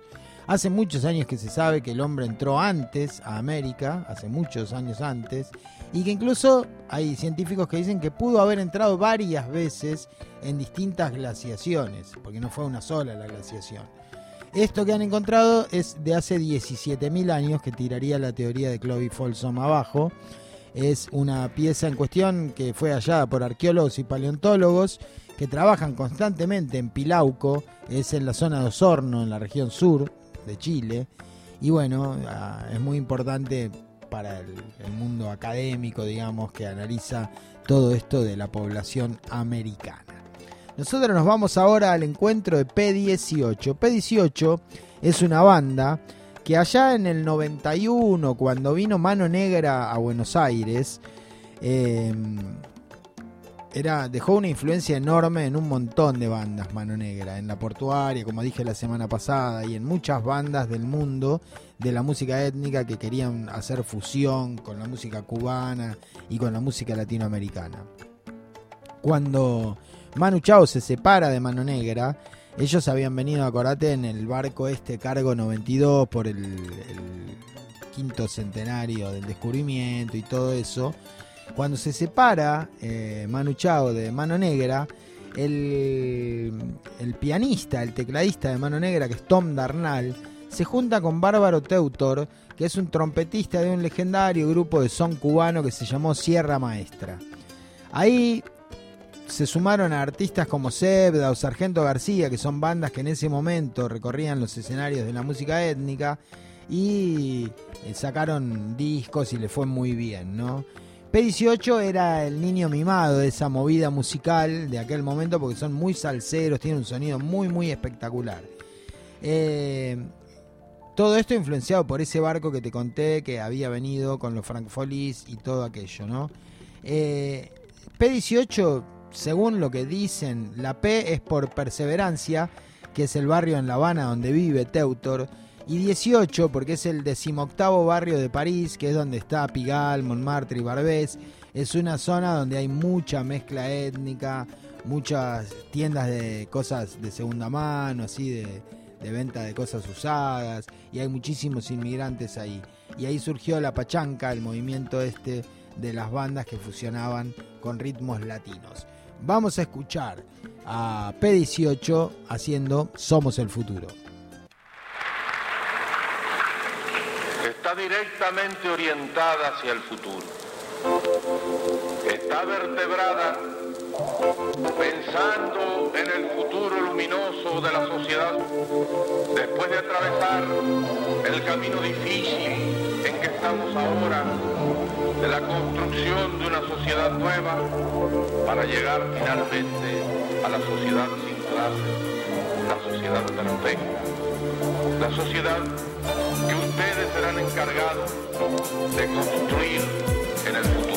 Hace muchos años que se sabe que el hombre entró antes a América, hace muchos años antes, y que incluso hay científicos que dicen que pudo haber entrado varias veces en distintas glaciaciones, porque no fue una sola la glaciación. Esto que han encontrado es de hace 17.000 años, que tiraría la teoría de Clovey Folsom abajo. Es una pieza en cuestión que fue hallada por arqueólogos y paleontólogos que trabajan constantemente en Pilauco, es en la zona de Osorno, en la región sur de Chile. Y bueno, ah, es muy importante para el, mundo académico, digamos, que analiza todo esto de la población americana. Nosotros nos vamos ahora al encuentro de P18. P18 es una banda que allá en el 91, cuando vino Mano Negra a Buenos Aires, eh, era, dejó una influencia enorme en un montón de bandas Mano Negra, en la portuaria, como dije la semana pasada, y en muchas bandas del mundo de la música étnica que querían hacer fusión con la música cubana y con la música latinoamericana. Cuando Manu Chao se separa de Mano Negra, ellos habían venido, acordate, en el barco este Cargo 92 por el, el quinto centenario del descubrimiento y todo eso. Cuando se separa eh, Manu Chao de Mano Negra, el, pianista, el tecladista de Mano Negra, que es Tom Darnall, se junta con Bárbaro Teutor, que es un trompetista de un legendario grupo de son cubano que se llamó Sierra Maestra. Ahí se sumaron a artistas como Zebda o Sargento García, que son bandas que en ese momento recorrían los escenarios de la música étnica y eh, sacaron discos y le fue muy bien, ¿no? P18 era el niño mimado de esa movida musical de aquel momento porque son muy salseros, tienen un sonido muy, muy espectacular. Eh, todo esto influenciado por ese barco que te conté que había venido con los Frank Follies y todo aquello, ¿no? Eh, P18, según lo que dicen, la P es por perseverancia, que es el barrio en La Habana donde vive Teutor, y 18 porque es el decimoctavo barrio de París, que es donde está Pigalle, Montmartre y Barbès. Es una zona donde hay mucha mezcla étnica, muchas tiendas de cosas de segunda mano, así de, de venta de cosas usadas, y hay muchísimos inmigrantes ahí. Y ahí surgió la pachanca, el movimiento este de las bandas que fusionaban con ritmos latinos. Vamos a escuchar a P18 haciendo Somos el Futuro. Directamente orientada hacia el futuro. Está vertebrada pensando en el futuro luminoso de la sociedad después de atravesar el camino difícil en que estamos ahora de la construcción de una sociedad nueva para llegar finalmente a la sociedad sin clases, la sociedad perfecta, la sociedad que ustedes serán encargados de construir en el futuro.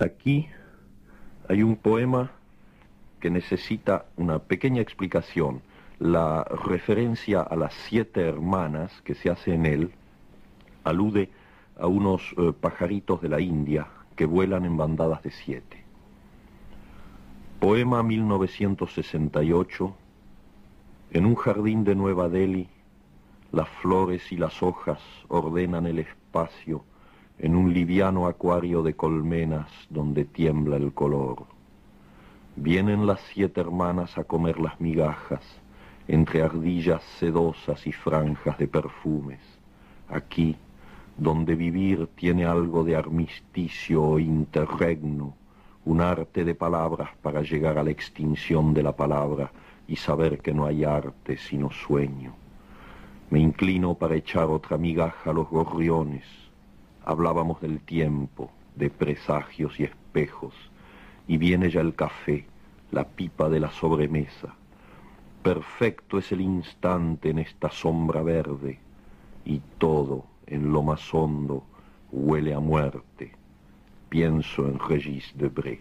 Aquí hay un poema que necesita una pequeña explicación. La referencia a las siete hermanas que se hace en él alude a unos eh, pajaritos de la India que vuelan en bandadas de siete. Poema 1968. En un jardín de Nueva Delhi, las flores y las hojas ordenan el espacio en un liviano acuario de colmenas donde tiembla el color. Vienen las siete hermanas a comer las migajas entre ardillas sedosas y franjas de perfumes. Aquí, donde vivir tiene algo de armisticio o interregno, un arte de palabras para llegar a la extinción de la palabra y saber que no hay arte sino sueño. Me inclino para echar otra migaja a los gorriones. Hablábamos del tiempo, de presagios y espejos, y viene ya el café, la pipa de la sobremesa. Perfecto es el instante en esta sombra verde, y todo en lo más hondo huele a muerte. Pienso en Regis Debré.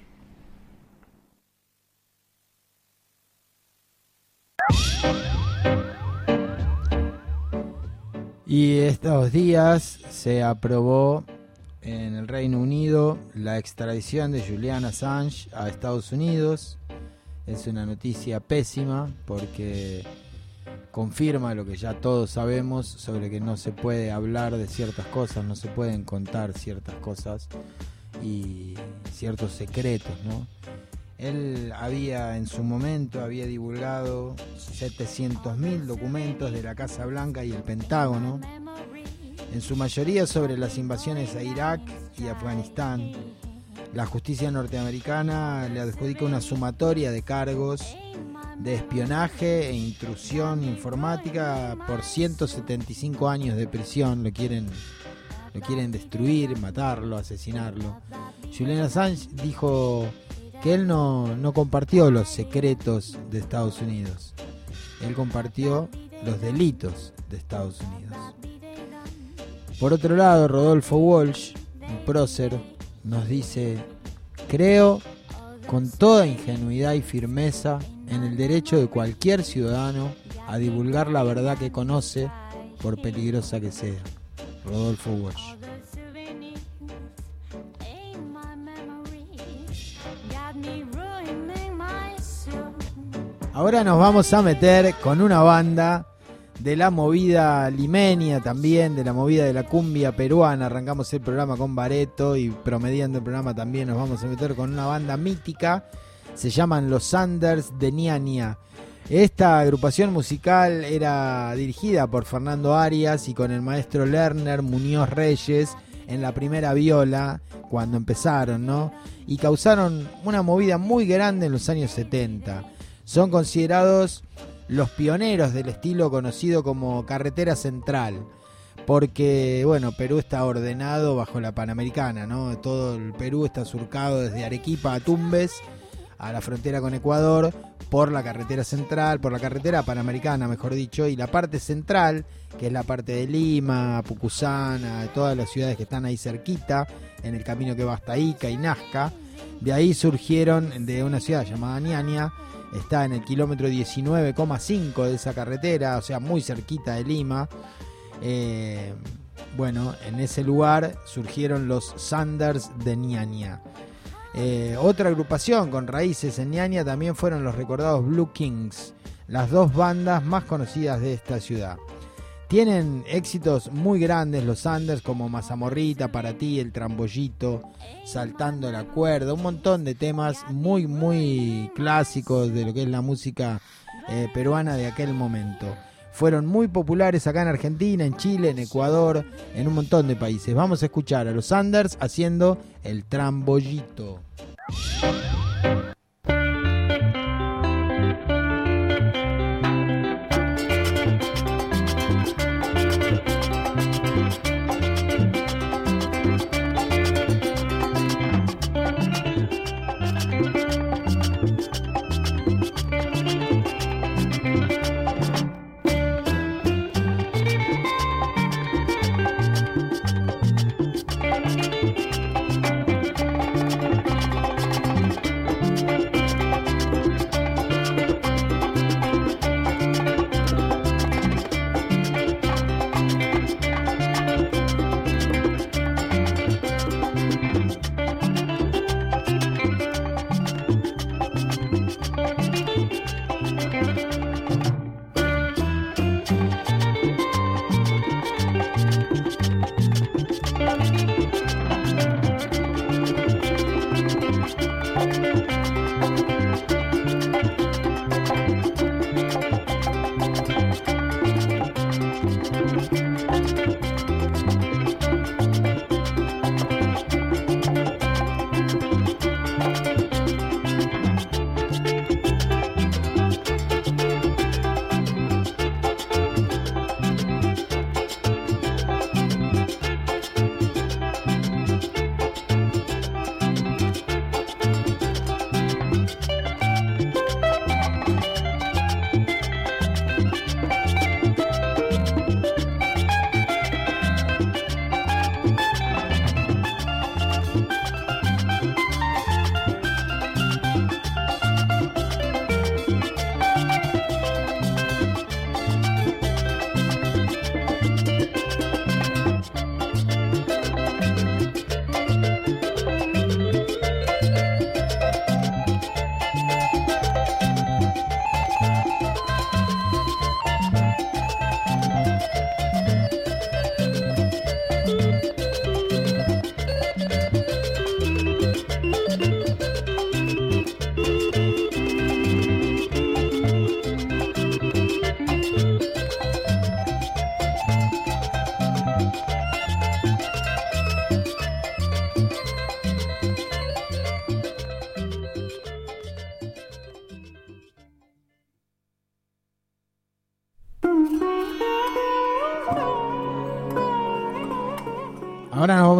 Y estos días se aprobó en el Reino Unido la extradición de Julian Assange a Estados Unidos. Es una noticia pésima porque confirma lo que ya todos sabemos sobre que no se puede hablar de ciertas cosas, no se pueden contar ciertas cosas y ciertos secretos, ¿no? Él había en su momento había divulgado 700.000 documentos de la Casa Blanca y el Pentágono, en su mayoría sobre las invasiones a Irak y Afganistán. La justicia norteamericana le adjudica una sumatoria de cargos de espionaje e intrusión informática por 175 años de prisión. Lo quieren, lo quieren destruir, matarlo, asesinarlo. Julian Assange dijo que él no, no compartió los secretos de Estados Unidos. Él compartió los delitos de Estados Unidos. Por otro lado, Rodolfo Walsh, un prócer, nos dice, creo con toda ingenuidad y firmeza en el derecho de cualquier ciudadano a divulgar la verdad que conoce, por peligrosa que sea. Rodolfo Walsh. Ahora nos vamos a meter con una banda de la movida limeña también, de la movida de la cumbia peruana. Arrancamos el programa con Bareto y promediando el programa también nos vamos a meter con una banda mítica. Se llaman Los Sanders de Niania. Esta agrupación musical era dirigida por Fernando Arias y con el maestro Lerner Muñoz Reyes en la primera viola cuando empezaron, ¿no? Y causaron una movida muy grande en los años 70. Son considerados los pioneros del estilo conocido como carretera central, porque bueno, Perú está ordenado bajo la Panamericana, ¿no? Todo el Perú está surcado desde Arequipa a Tumbes, a la frontera con Ecuador, por la carretera central, por la carretera panamericana, mejor dicho, y la parte central, que es la parte de Lima, Pucusana, todas las ciudades que están ahí cerquita, en el camino que va hasta Ica y Nazca, de ahí surgieron de una ciudad llamada Ñaña, está en el kilómetro 19,5 de esa carretera, o sea, muy cerquita de Lima. Eh, bueno, en ese lugar surgieron los Sanders de Ñaña. Eh, otra agrupación con raíces en Ñaña también fueron los recordados Blue Kings, las dos bandas más conocidas de esta ciudad. Tienen éxitos muy grandes los Sanders como Mazamorrita, Para ti, El Trambollito, Saltando la Cuerda, un montón de temas muy, muy clásicos de lo que es la música eh, peruana de aquel momento. Fueron muy populares acá en Argentina, en Chile, en Ecuador, en un montón de países. Vamos a escuchar a los Sanders haciendo El Trambollito.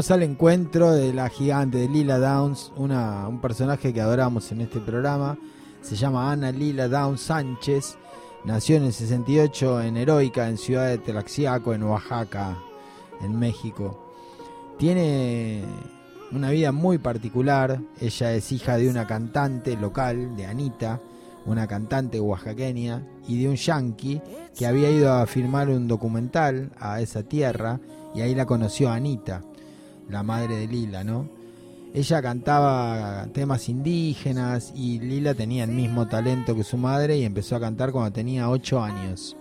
Al encuentro de la gigante de Lila Downs, un personaje que adoramos en este programa. Se llama Ana Lila Downs Sánchez. Nació en el 68 en Heroica, en Ciudad de Tlaxiaco, en Oaxaca, en México. Tiene una vida muy particular. Ella es hija de una cantante local, de Anita, una cantante oaxaqueña, y de un yanqui que había ido a filmar un documental a esa tierra y ahí la conoció Anita, la madre de Lila, ¿no? Ella cantaba temas indígenas y Lila tenía el mismo talento que su madre y empezó a cantar cuando tenía 8 años.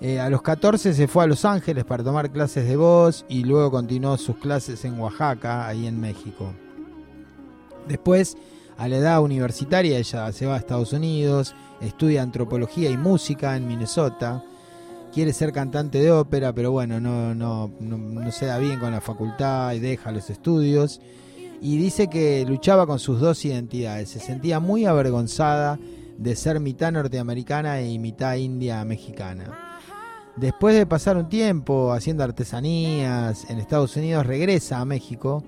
Eh, a los 14 se fue a Los Ángeles para tomar clases de voz y luego continuó sus clases en Oaxaca, ahí en México. Después, a la edad universitaria, ella se va a Estados Unidos, estudia antropología y música en Minnesota. Quiere ser cantante de ópera, pero bueno, no, no, no, se da bien con la facultad y deja los estudios. Y dice que luchaba con sus dos identidades. Se sentía muy avergonzada de ser mitad norteamericana y mitad india mexicana. Después de pasar un tiempo haciendo artesanías en Estados Unidos, regresa a México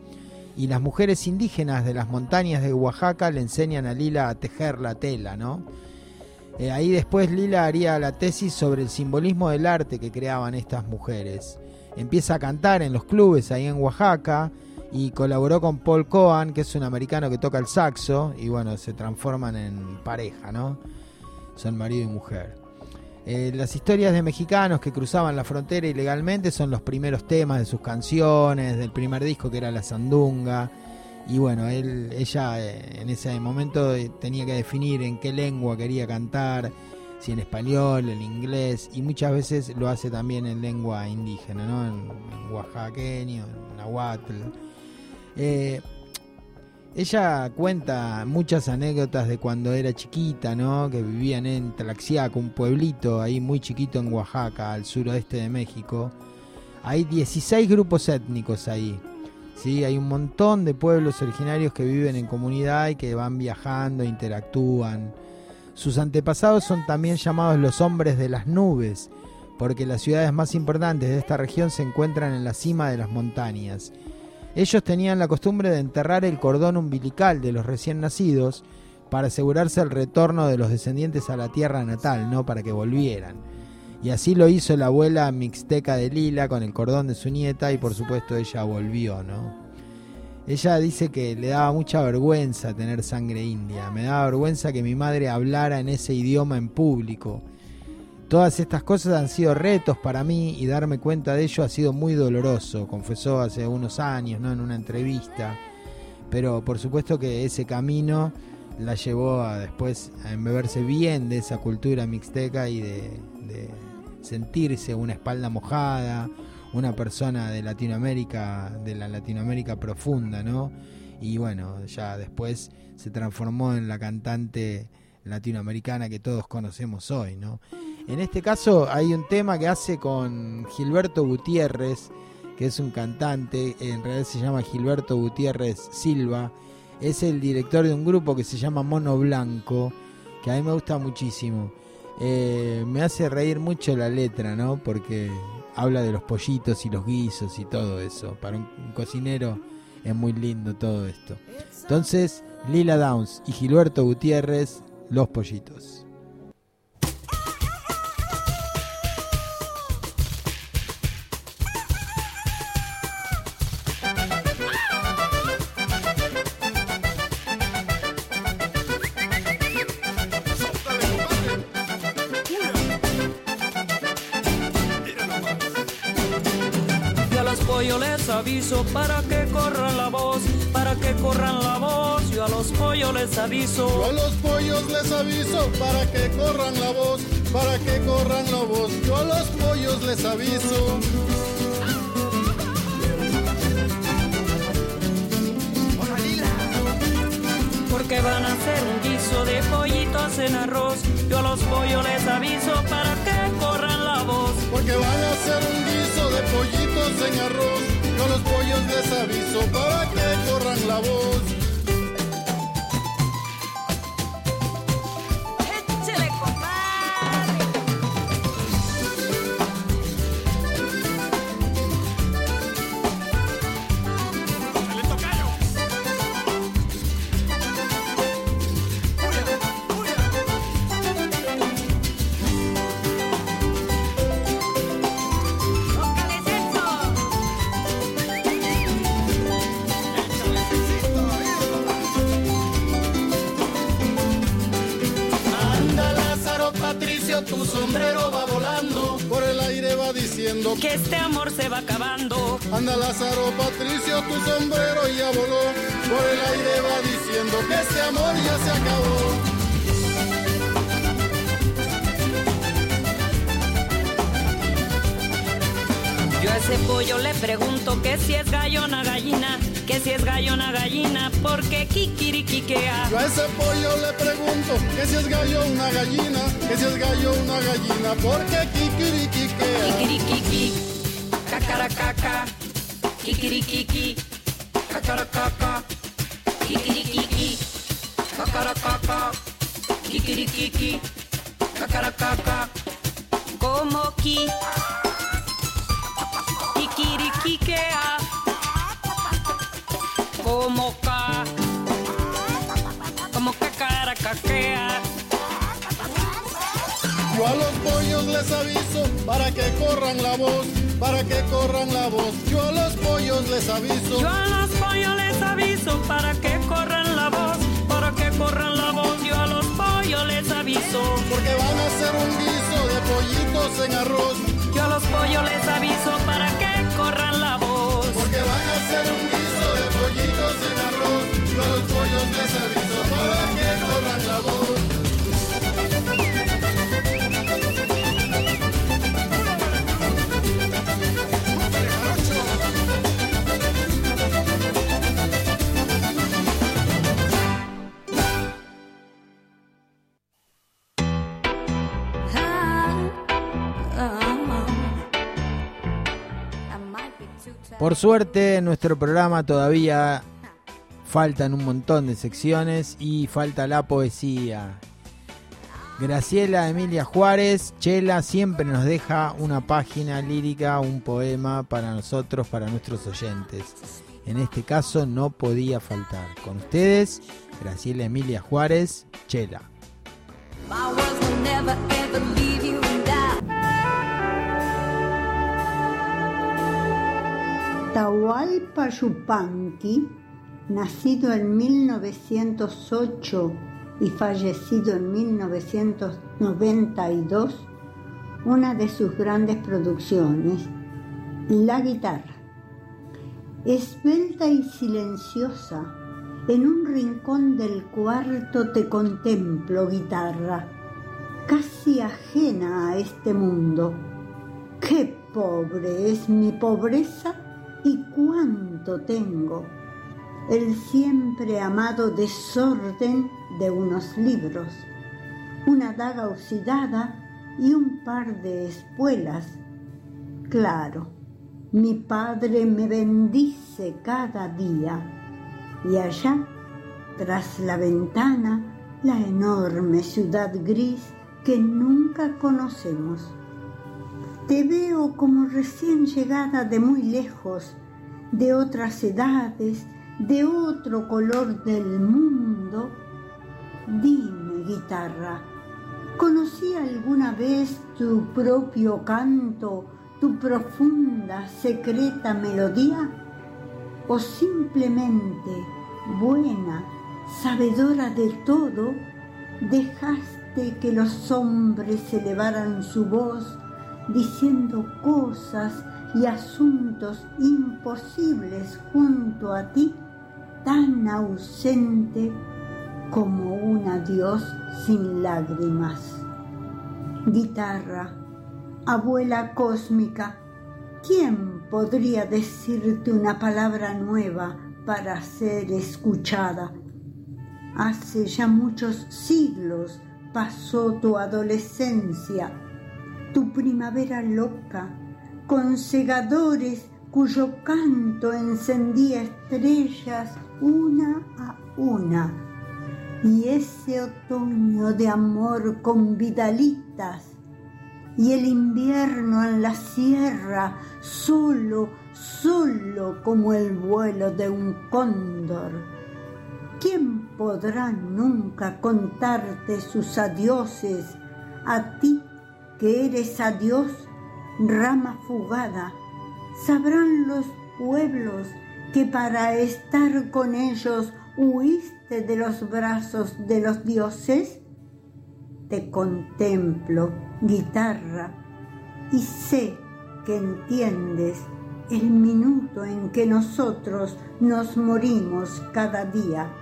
y las mujeres indígenas de las montañas de Oaxaca le enseñan a Lila a tejer la tela, ¿no? Eh, ahí después Lila haría la tesis sobre el simbolismo del arte que creaban estas mujeres. Empieza a cantar en los clubes ahí en Oaxaca y colaboró con Paul Cohen, que es un americano que toca el saxo, y bueno, se transforman en pareja, ¿no? Son marido y mujer. Eh, las historias de mexicanos que cruzaban la frontera ilegalmente son los primeros temas de sus canciones, del primer disco que era La Sandunga. Y bueno, él, ella eh, en ese momento eh, tenía que definir en qué lengua quería cantar, si en español, en inglés, y muchas veces lo hace también en lengua indígena, ¿no? En, oaxaqueño, en nahuatl. Eh, ella cuenta muchas anécdotas de cuando era chiquita, ¿no? Que vivían en Tlaxiaco, un pueblito ahí muy chiquito en Oaxaca, al suroeste de México. Hay 16 grupos étnicos ahí. Sí, hay un montón de pueblos originarios que viven en comunidad y que van viajando, interactúan. Sus antepasados son también llamados los hombres de las nubes, porque las ciudades más importantes de esta región se encuentran en la cima de las montañas. Ellos tenían la costumbre de enterrar el cordón umbilical de los recién nacidos para asegurarse el retorno de los descendientes a la tierra natal, no para que volvieran. Y así lo hizo la abuela mixteca de Lila con el cordón de su nieta y por supuesto ella volvió, ¿no? Ella dice que le daba mucha vergüenza tener sangre india, me daba vergüenza que mi madre hablara en ese idioma en público. Todas estas cosas han sido retos para mí y darme cuenta de ello ha sido muy doloroso, confesó hace unos años, ¿no? en una entrevista. Pero por supuesto que ese camino la llevó a después a embeberse bien de esa cultura mixteca y de, de sentirse una espalda mojada, una persona de Latinoamérica, de la Latinoamérica profunda, ¿no? Y bueno, ya después se transformó en la cantante latinoamericana que todos conocemos hoy, ¿no? En este caso hay un tema que hace con Gilberto Gutiérrez, que es un cantante, en realidad se llama Gilberto Gutiérrez Silva, es el director de un grupo que se llama Mono Blanco, que a mí me gusta muchísimo. Eh, me hace reír mucho la letra, ¿no? Porque habla de los pollitos y los guisos y todo eso. Para un, un cocinero es muy lindo todo esto. Entonces, Lila Downs y Gilberto Gutiérrez, los pollitos. Les aviso Suerte, nuestro programa todavía faltan un montón de secciones y falta la poesía. Graciela Emilia Juárez, Chela, siempre nos deja una página lírica, un poema para nosotros, para nuestros oyentes. En este caso no podía faltar. Con ustedes, Graciela Emilia Juárez, Chela. Tahualpa Yupanqui, nacido en 1908 y fallecido en 1992, una de sus grandes producciones, La guitarra. Esbelta y silenciosa, en un rincón del cuarto te contemplo, guitarra, casi ajena a este mundo. Qué pobre es mi pobreza y cuánto tengo. El siempre amado desorden de unos libros, una daga oxidada y un par de espuelas. Claro, mi padre me bendice cada día y allá, tras la ventana, la enorme ciudad gris que nunca conocemos. Te veo como recién llegada de muy lejos, de otras edades, de otro color del mundo. Dime, guitarra, ¿conocí alguna vez tu propio canto, tu profunda, secreta melodía? ¿O simplemente, buena, sabedora de todo, dejaste que los hombres elevaran su voz diciendo cosas y asuntos imposibles junto a ti, tan ausente como un adiós sin lágrimas. Guitarra, abuela cósmica, ¿quién podría decirte una palabra nueva para ser escuchada? Hace ya muchos siglos pasó tu adolescencia, tu primavera loca, con segadores cuyo canto encendía estrellas una a una, y ese otoño de amor con vidalitas, y el invierno en la sierra, solo, solo como el vuelo de un cóndor. ¿Quién podrá nunca contarte sus adioses a ti que eres adiós, rama fugada? Sabrán los pueblos que para estar con ellos huiste de los brazos de los dioses? te contemplo, guitarra, y sé que entiendes el minuto en que nosotros nos morimos cada día.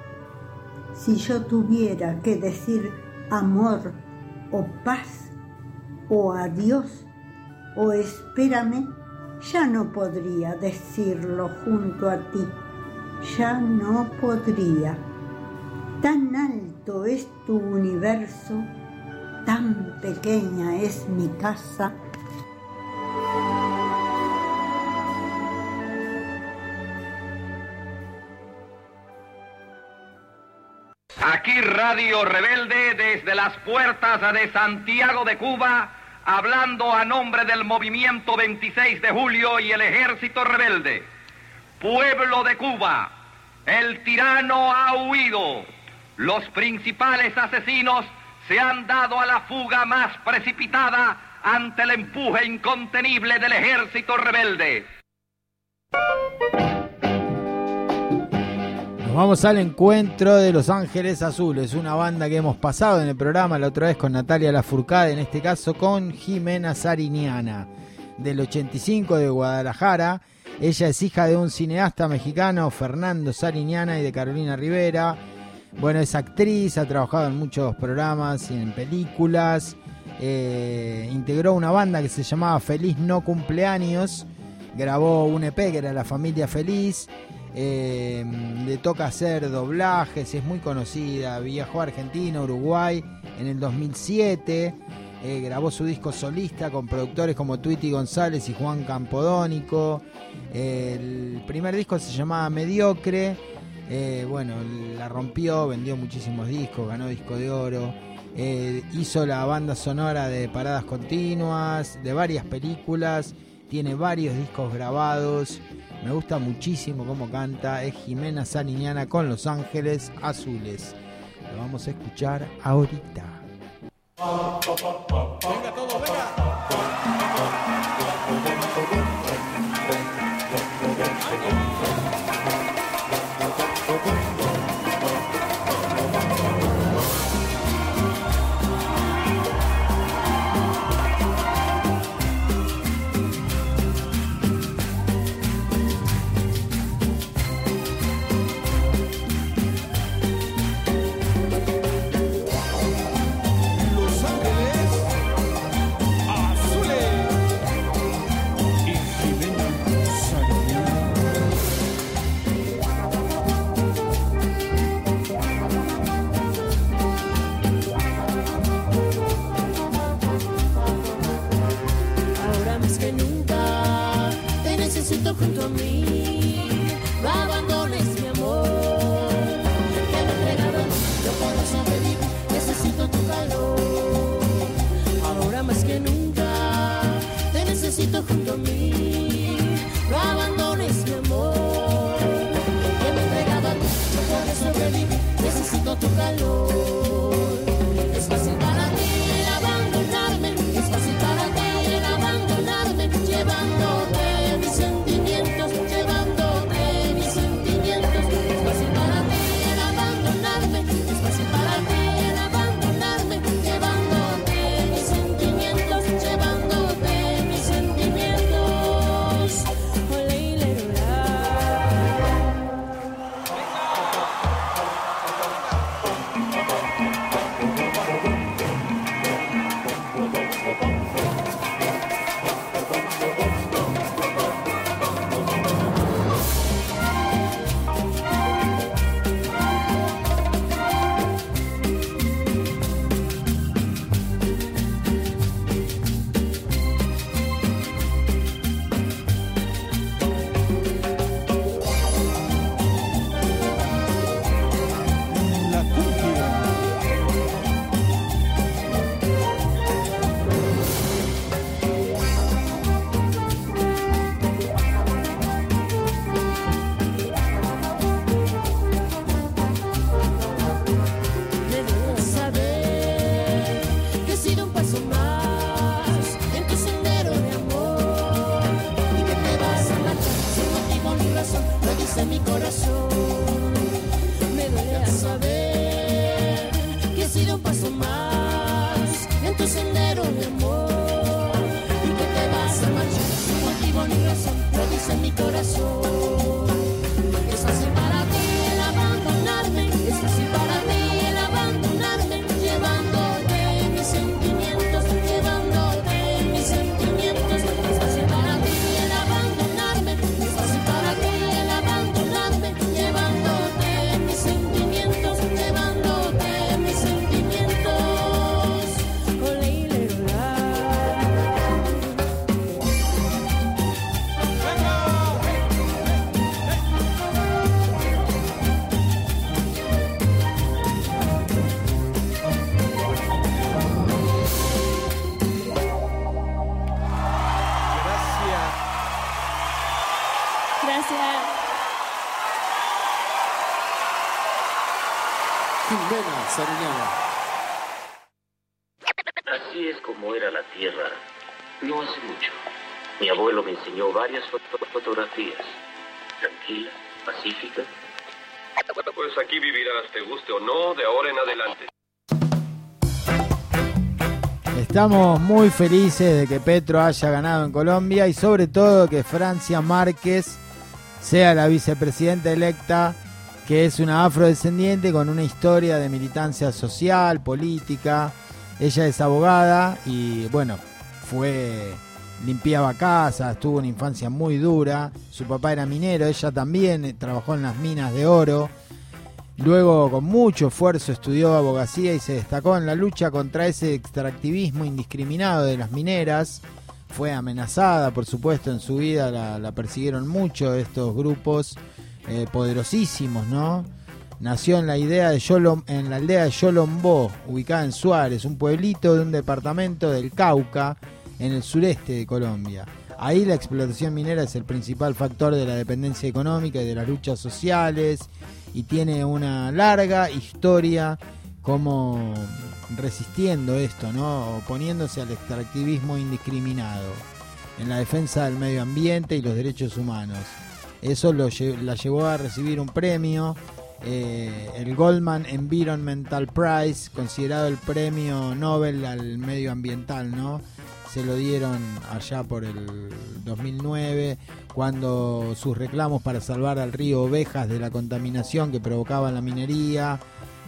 Si yo tuviera que decir amor o paz o adiós o espérame, ya no podría decirlo junto a ti, ya no podría. Tan alto es tu universo, tan pequeña es mi casa. Aquí Radio Rebelde desde las puertas de Santiago de Cuba, hablando a nombre del movimiento 26 de julio y el ejército rebelde. Pueblo de Cuba, el tirano ha huido. Los principales asesinos se han dado a la fuga más precipitada ante el empuje incontenible del ejército rebelde. Nos vamos al encuentro de Los Ángeles Azules, una banda que hemos pasado en el programa la otra vez con Natalia Lafourcade, en este caso con Jimena Sariniana, del 85 de Guadalajara. Ella es hija de un cineasta mexicano, Fernando Sariniana, y de Carolina Rivera. Bueno, es actriz, ha trabajado en muchos programas y en películas. Eh, integró una banda que se llamaba Feliz No Cumpleaños. Grabó un EP que era La Familia Feliz. Eh, le toca hacer doblajes, es muy conocida. Viajó a Argentina, Uruguay en el 2007. eh, grabó su disco solista con productores como Tweety González y Juan Campodónico. el primer disco se llamaba Mediocre. Eh, bueno, la rompió, vendió muchísimos discos, ganó disco de oro. Hizo la banda sonora de Paradas Continuas, de varias películas. Tiene varios discos grabados. Me gusta muchísimo cómo canta. Es Jimena Saniñana con Los Ángeles Azules. Lo vamos a escuchar ahorita. Venga venga. Necesito junto a Estamos muy felices de que Petro haya ganado en Colombia y sobre todo que Francia Márquez sea la vicepresidenta electa, que es una afrodescendiente con una historia de militancia social, política. Ella es abogada y bueno, fue limpiaba casas, tuvo una infancia muy dura. Su papá era minero, ella también eh, trabajó en las minas de oro. Luego, con mucho esfuerzo, estudió abogacía y se destacó en la lucha contra ese extractivismo indiscriminado de las mineras. Fue amenazada, por supuesto, en su vida, la, persiguieron mucho estos grupos eh, poderosísimos, ¿no? Nació en la, idea de Yolom- en la aldea de Yolombó, ubicada en Suárez, un pueblito de un departamento del Cauca, en el sureste de Colombia. Ahí la explotación minera es el principal factor de la dependencia económica y de las luchas sociales y tiene una larga historia como resistiendo esto, ¿no? Oponiéndose al extractivismo indiscriminado en la defensa del medio ambiente y los derechos humanos. Eso lo la llevó a recibir un premio, eh, el Goldman Environmental Prize, considerado el premio Nobel al medio ambiental, ¿no? Se lo dieron allá por el 2009, cuando sus reclamos para salvar al río Ovejas de la contaminación que provocaba la minería,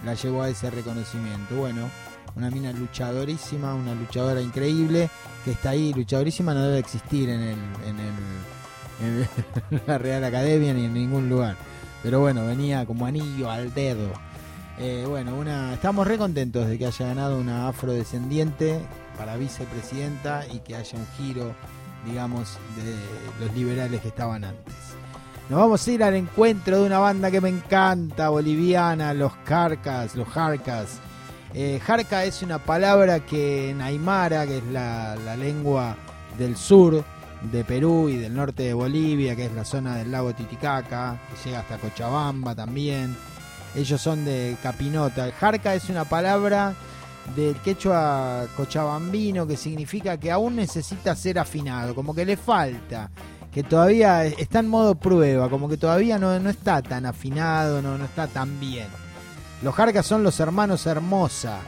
la llevó a ese reconocimiento. Bueno, una mina luchadorísima, una luchadora increíble, que está ahí, luchadorísima no debe existir en, el, en, el, en la Real Academia ni en ningún lugar. Pero bueno, venía como anillo al dedo. Eh, bueno, una, estamos re contentos de que haya ganado una afrodescendiente para vicepresidenta y que haya un giro, digamos, de los liberales que estaban antes. Nos vamos a ir al encuentro de una banda que me encanta, boliviana, los Carcas, los Jarcas. Eh, Jarca es una palabra que en Aymara, que es la, la lengua del sur de Perú y del norte de Bolivia, que es la zona del lago Titicaca, que llega hasta Cochabamba también. Ellos son de Capinota. Jarca es una palabra del quechua cochabambino que significa que aún necesita ser afinado, como que le falta, que todavía está en modo prueba, como que todavía no, no está tan afinado, no, no está tan bien. Los Jarcas son los hermanos Hermosa.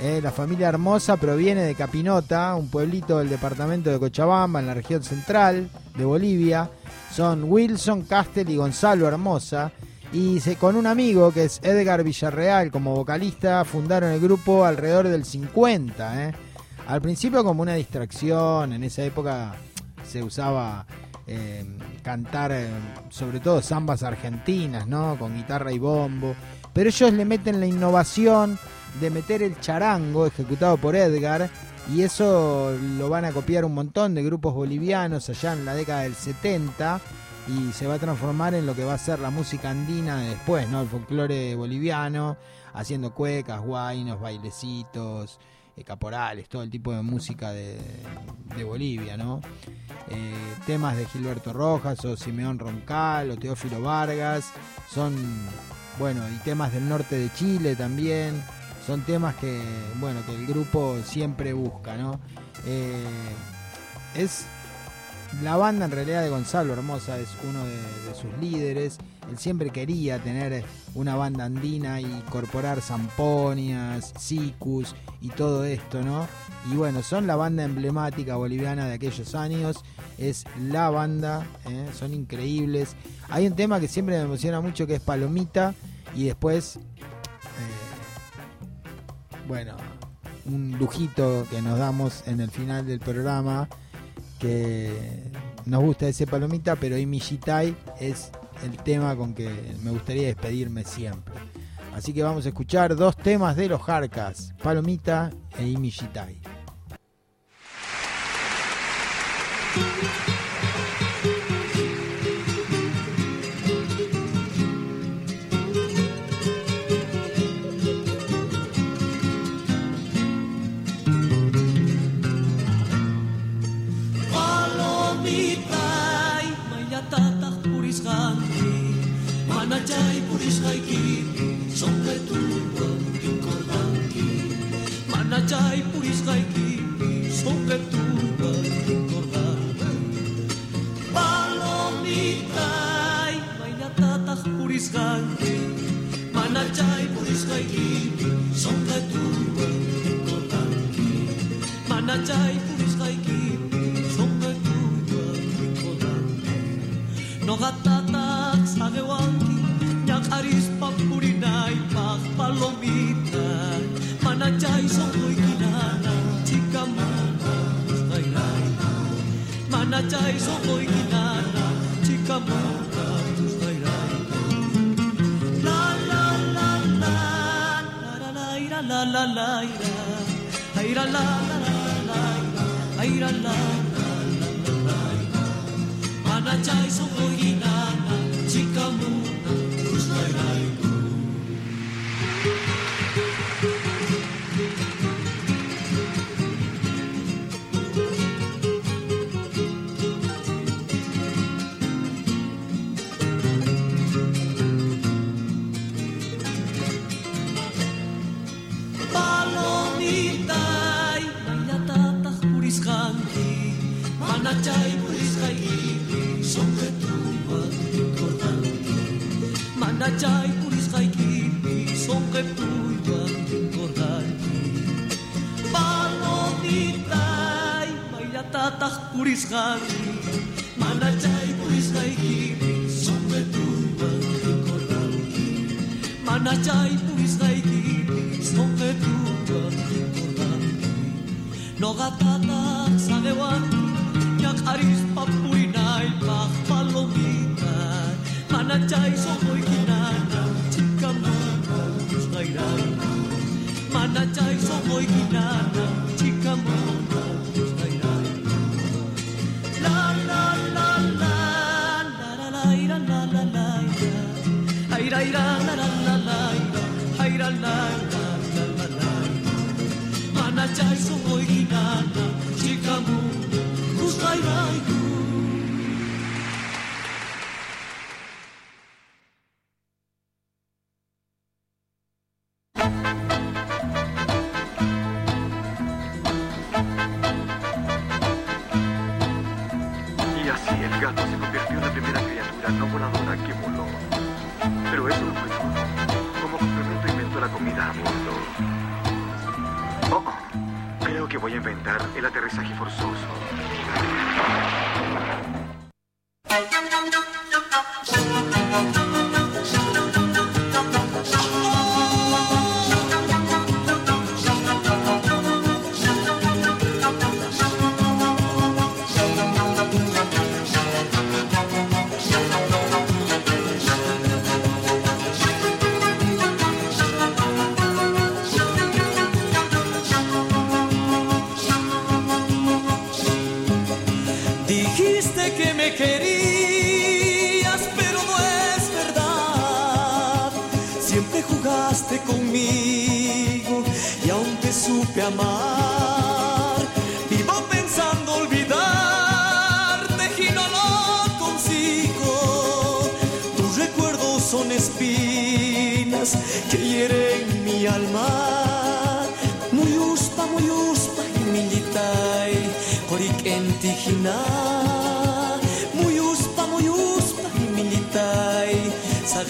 Eh, la familia Hermosa proviene de Capinota, un pueblito del departamento de Cochabamba, en la región central de Bolivia. Son Wilson, Castel y Gonzalo Hermosa. Y se- con un amigo que es Edgar Villarreal como vocalista fundaron el grupo alrededor del 50. eh. Al principio como una distracción, en esa época se usaba eh, cantar eh, sobre todo zambas argentinas, ¿no? Con guitarra y bombo. Pero ellos le meten la innovación de meter el charango ejecutado por Edgar y eso lo van a copiar un montón de grupos bolivianos allá en la década del 70 y se va a transformar en lo que va a ser la música andina de después, ¿no? El folclore boliviano, haciendo cuecas, guainos, bailecitos, eh, caporales, todo el tipo de música de, Bolivia, ¿no? Eh, temas de Gilberto Rojas o Simeón Roncal o Teófilo Vargas son, bueno, y temas del norte de Chile también, son temas que, bueno, que el grupo siempre busca, ¿no? Eh, es la banda en realidad de Gonzalo Hermosa es uno de, sus líderes. Él siempre quería tener una banda andina y incorporar zamponias, sicus y todo esto, ¿no? Y bueno, son la banda emblemática boliviana de aquellos años. Es la banda, ¿eh? son increíbles. Hay un tema que siempre me emociona mucho que es Palomita y después, eh, bueno, un lujito que nos damos en el final del programa que nos gusta ese palomita, pero Imishitai es el tema con que me gustaría despedirme siempre. Así que vamos a escuchar dos temas de los Jarcas, Palomita e Imishitai. Jaj purishaiki, songe tulpa kikorbanki. Mana jaj purishaiki, songe tulpa kikorbanki. Palomitai, maina tatah purishaiki. Mana jaj purishaiki, songe tulpa kikorbanki. Mana jaj purishaiki, songe tulpa kikorbanki. No gatatah sagewanki. Manachay sokoy kinana Chika muna Tusgayray La la la la La la la la la la Ayra la la la la Ayra la la la Karajay puris kay kipi Songkep tuyang lingkor hati Panonitay may natatak pulis kami Manajay pulis kay kipi Songkep tuyang lingkor hati Manajay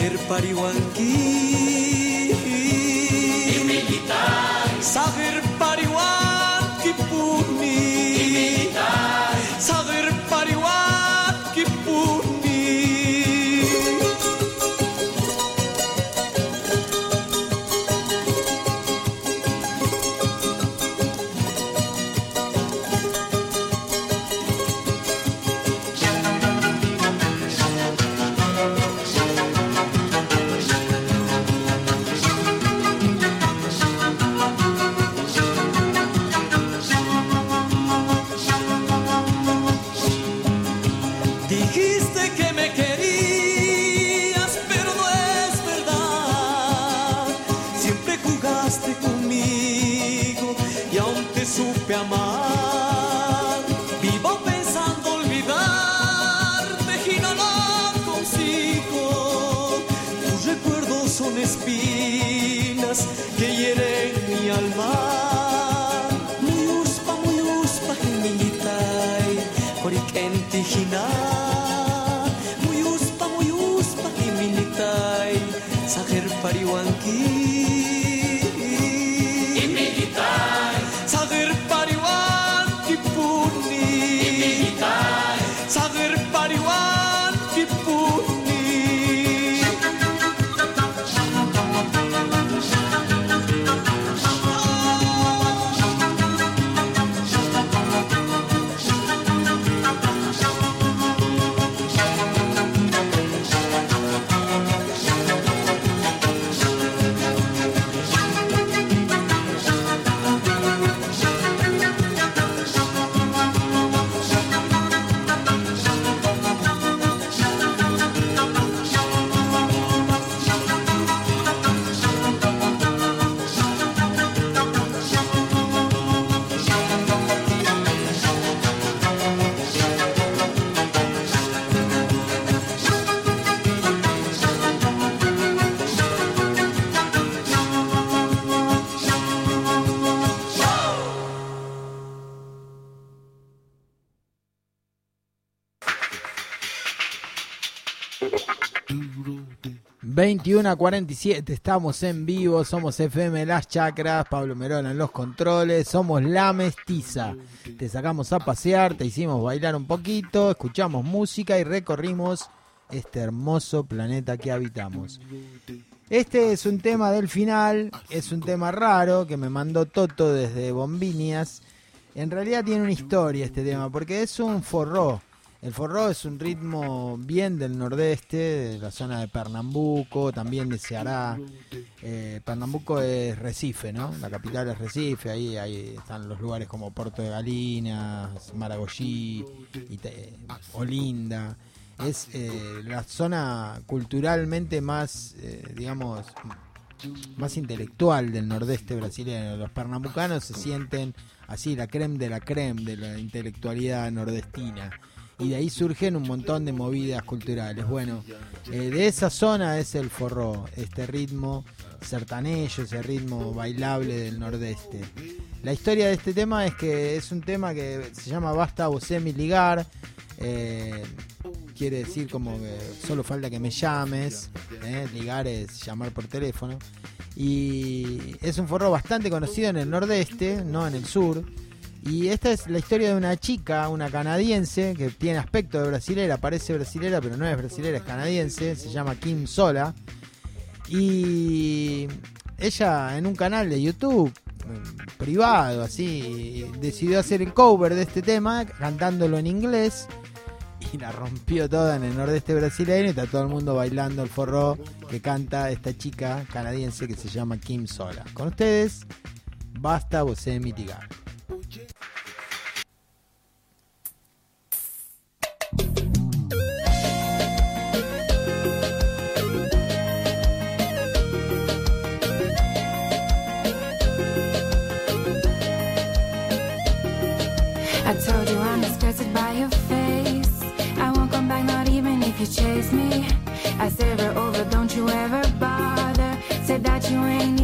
ser parihuanqui ...21 a 47, estamos en vivo, somos FM Las Chacras, Pablo Merón en los controles, somos La Mestiza. Te sacamos a pasear, te hicimos bailar un poquito, escuchamos música y recorrimos este hermoso planeta que habitamos. Este es un tema del final, es un tema raro que me mandó Toto desde Bombinias. En realidad tiene una historia este tema, porque es un forró. El forró es un ritmo bien del nordeste, de la zona de Pernambuco, también de Ceará. Eh, Pernambuco es Recife, ¿no? La capital es Recife, ahí, ahí están los lugares como Puerto de Galinas, Maragogi, Olinda. Es eh, la zona culturalmente más, eh, digamos, más intelectual del nordeste brasileño. Los pernambucanos se sienten así, la creme de la creme de la intelectualidad nordestina. Y de ahí surgen un montón de movidas culturales. Bueno, eh, de esa zona es el forró, este ritmo sertanejo, ese ritmo bailable del nordeste. La historia de este tema es que es un tema que se llama Basta Vosé mi ligar. eh, quiere decir como que solo falta que me llames. eh, ligar es llamar por teléfono. Y es un forró bastante conocido en el nordeste, no en el sur. Y esta es la historia de una chica, una canadiense, que tiene aspecto de brasilera, parece brasilera, pero no es brasilera, es canadiense, se llama Kim Sola. Y ella en un canal de YouTube privado, así, decidió hacer el cover de este tema, cantándolo en inglés. Y la rompió toda en el nordeste brasileño y está todo el mundo bailando el forró que canta esta chica canadiense que se llama Kim Sola. Con ustedes, basta vos mitigar. I told you I'm disgusted by your face. I won't come back, not even if you chase me. I said we're over, don't you ever bother. Said that you ain't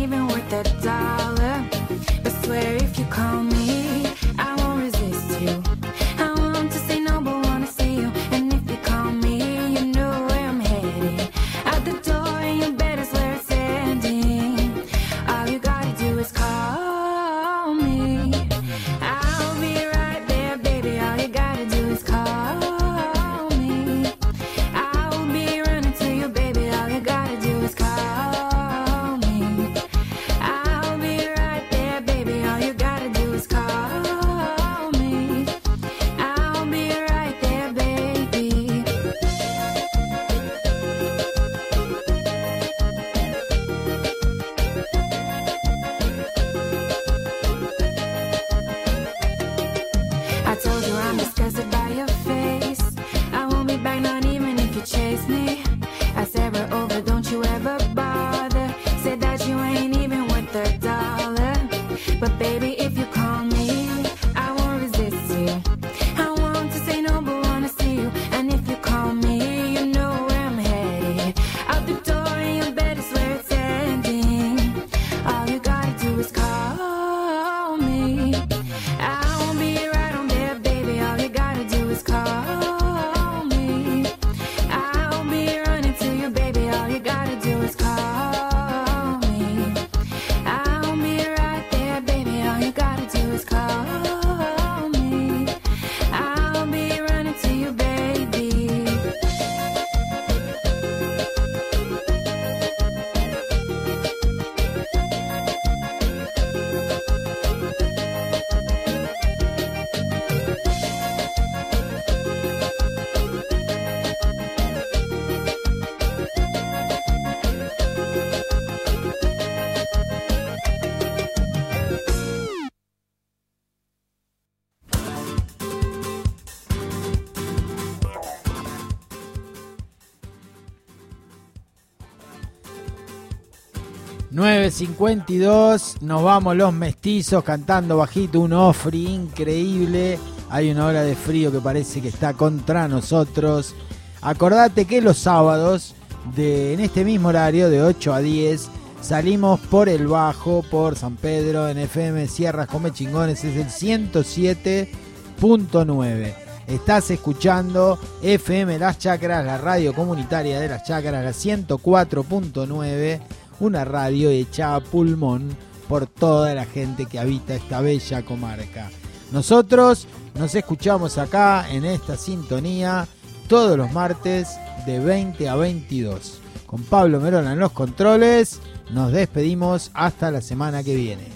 9.52, nos vamos los mestizos cantando bajito, un ofri increíble. Hay una hora de frío que parece que está contra nosotros. Acordate que los sábados, de, en este mismo horario, de 8 a 10, salimos por el bajo, por San Pedro, en FM Sierras Come Chingones, es el 107.9. Estás escuchando FM Las Chacras, la radio comunitaria de Las Chacras, la 104.9, una radio hecha a pulmón por toda la gente que habita esta bella comarca. Nosotros nos escuchamos acá en esta sintonía todos los martes de 20 a 22. Con Pablo Merona en los controles, nos despedimos hasta la semana que viene.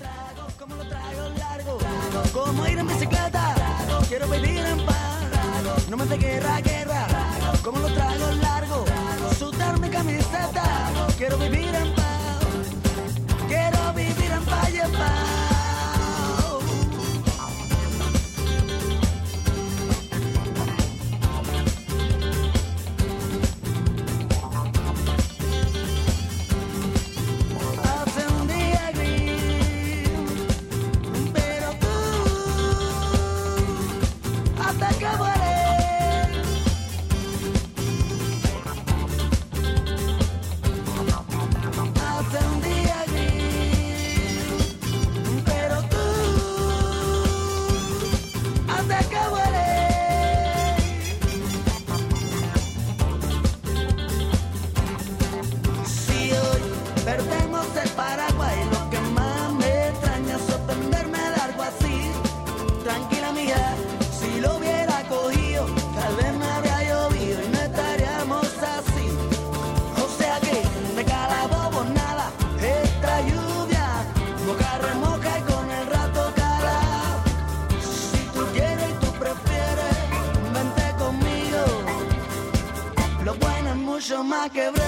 Vente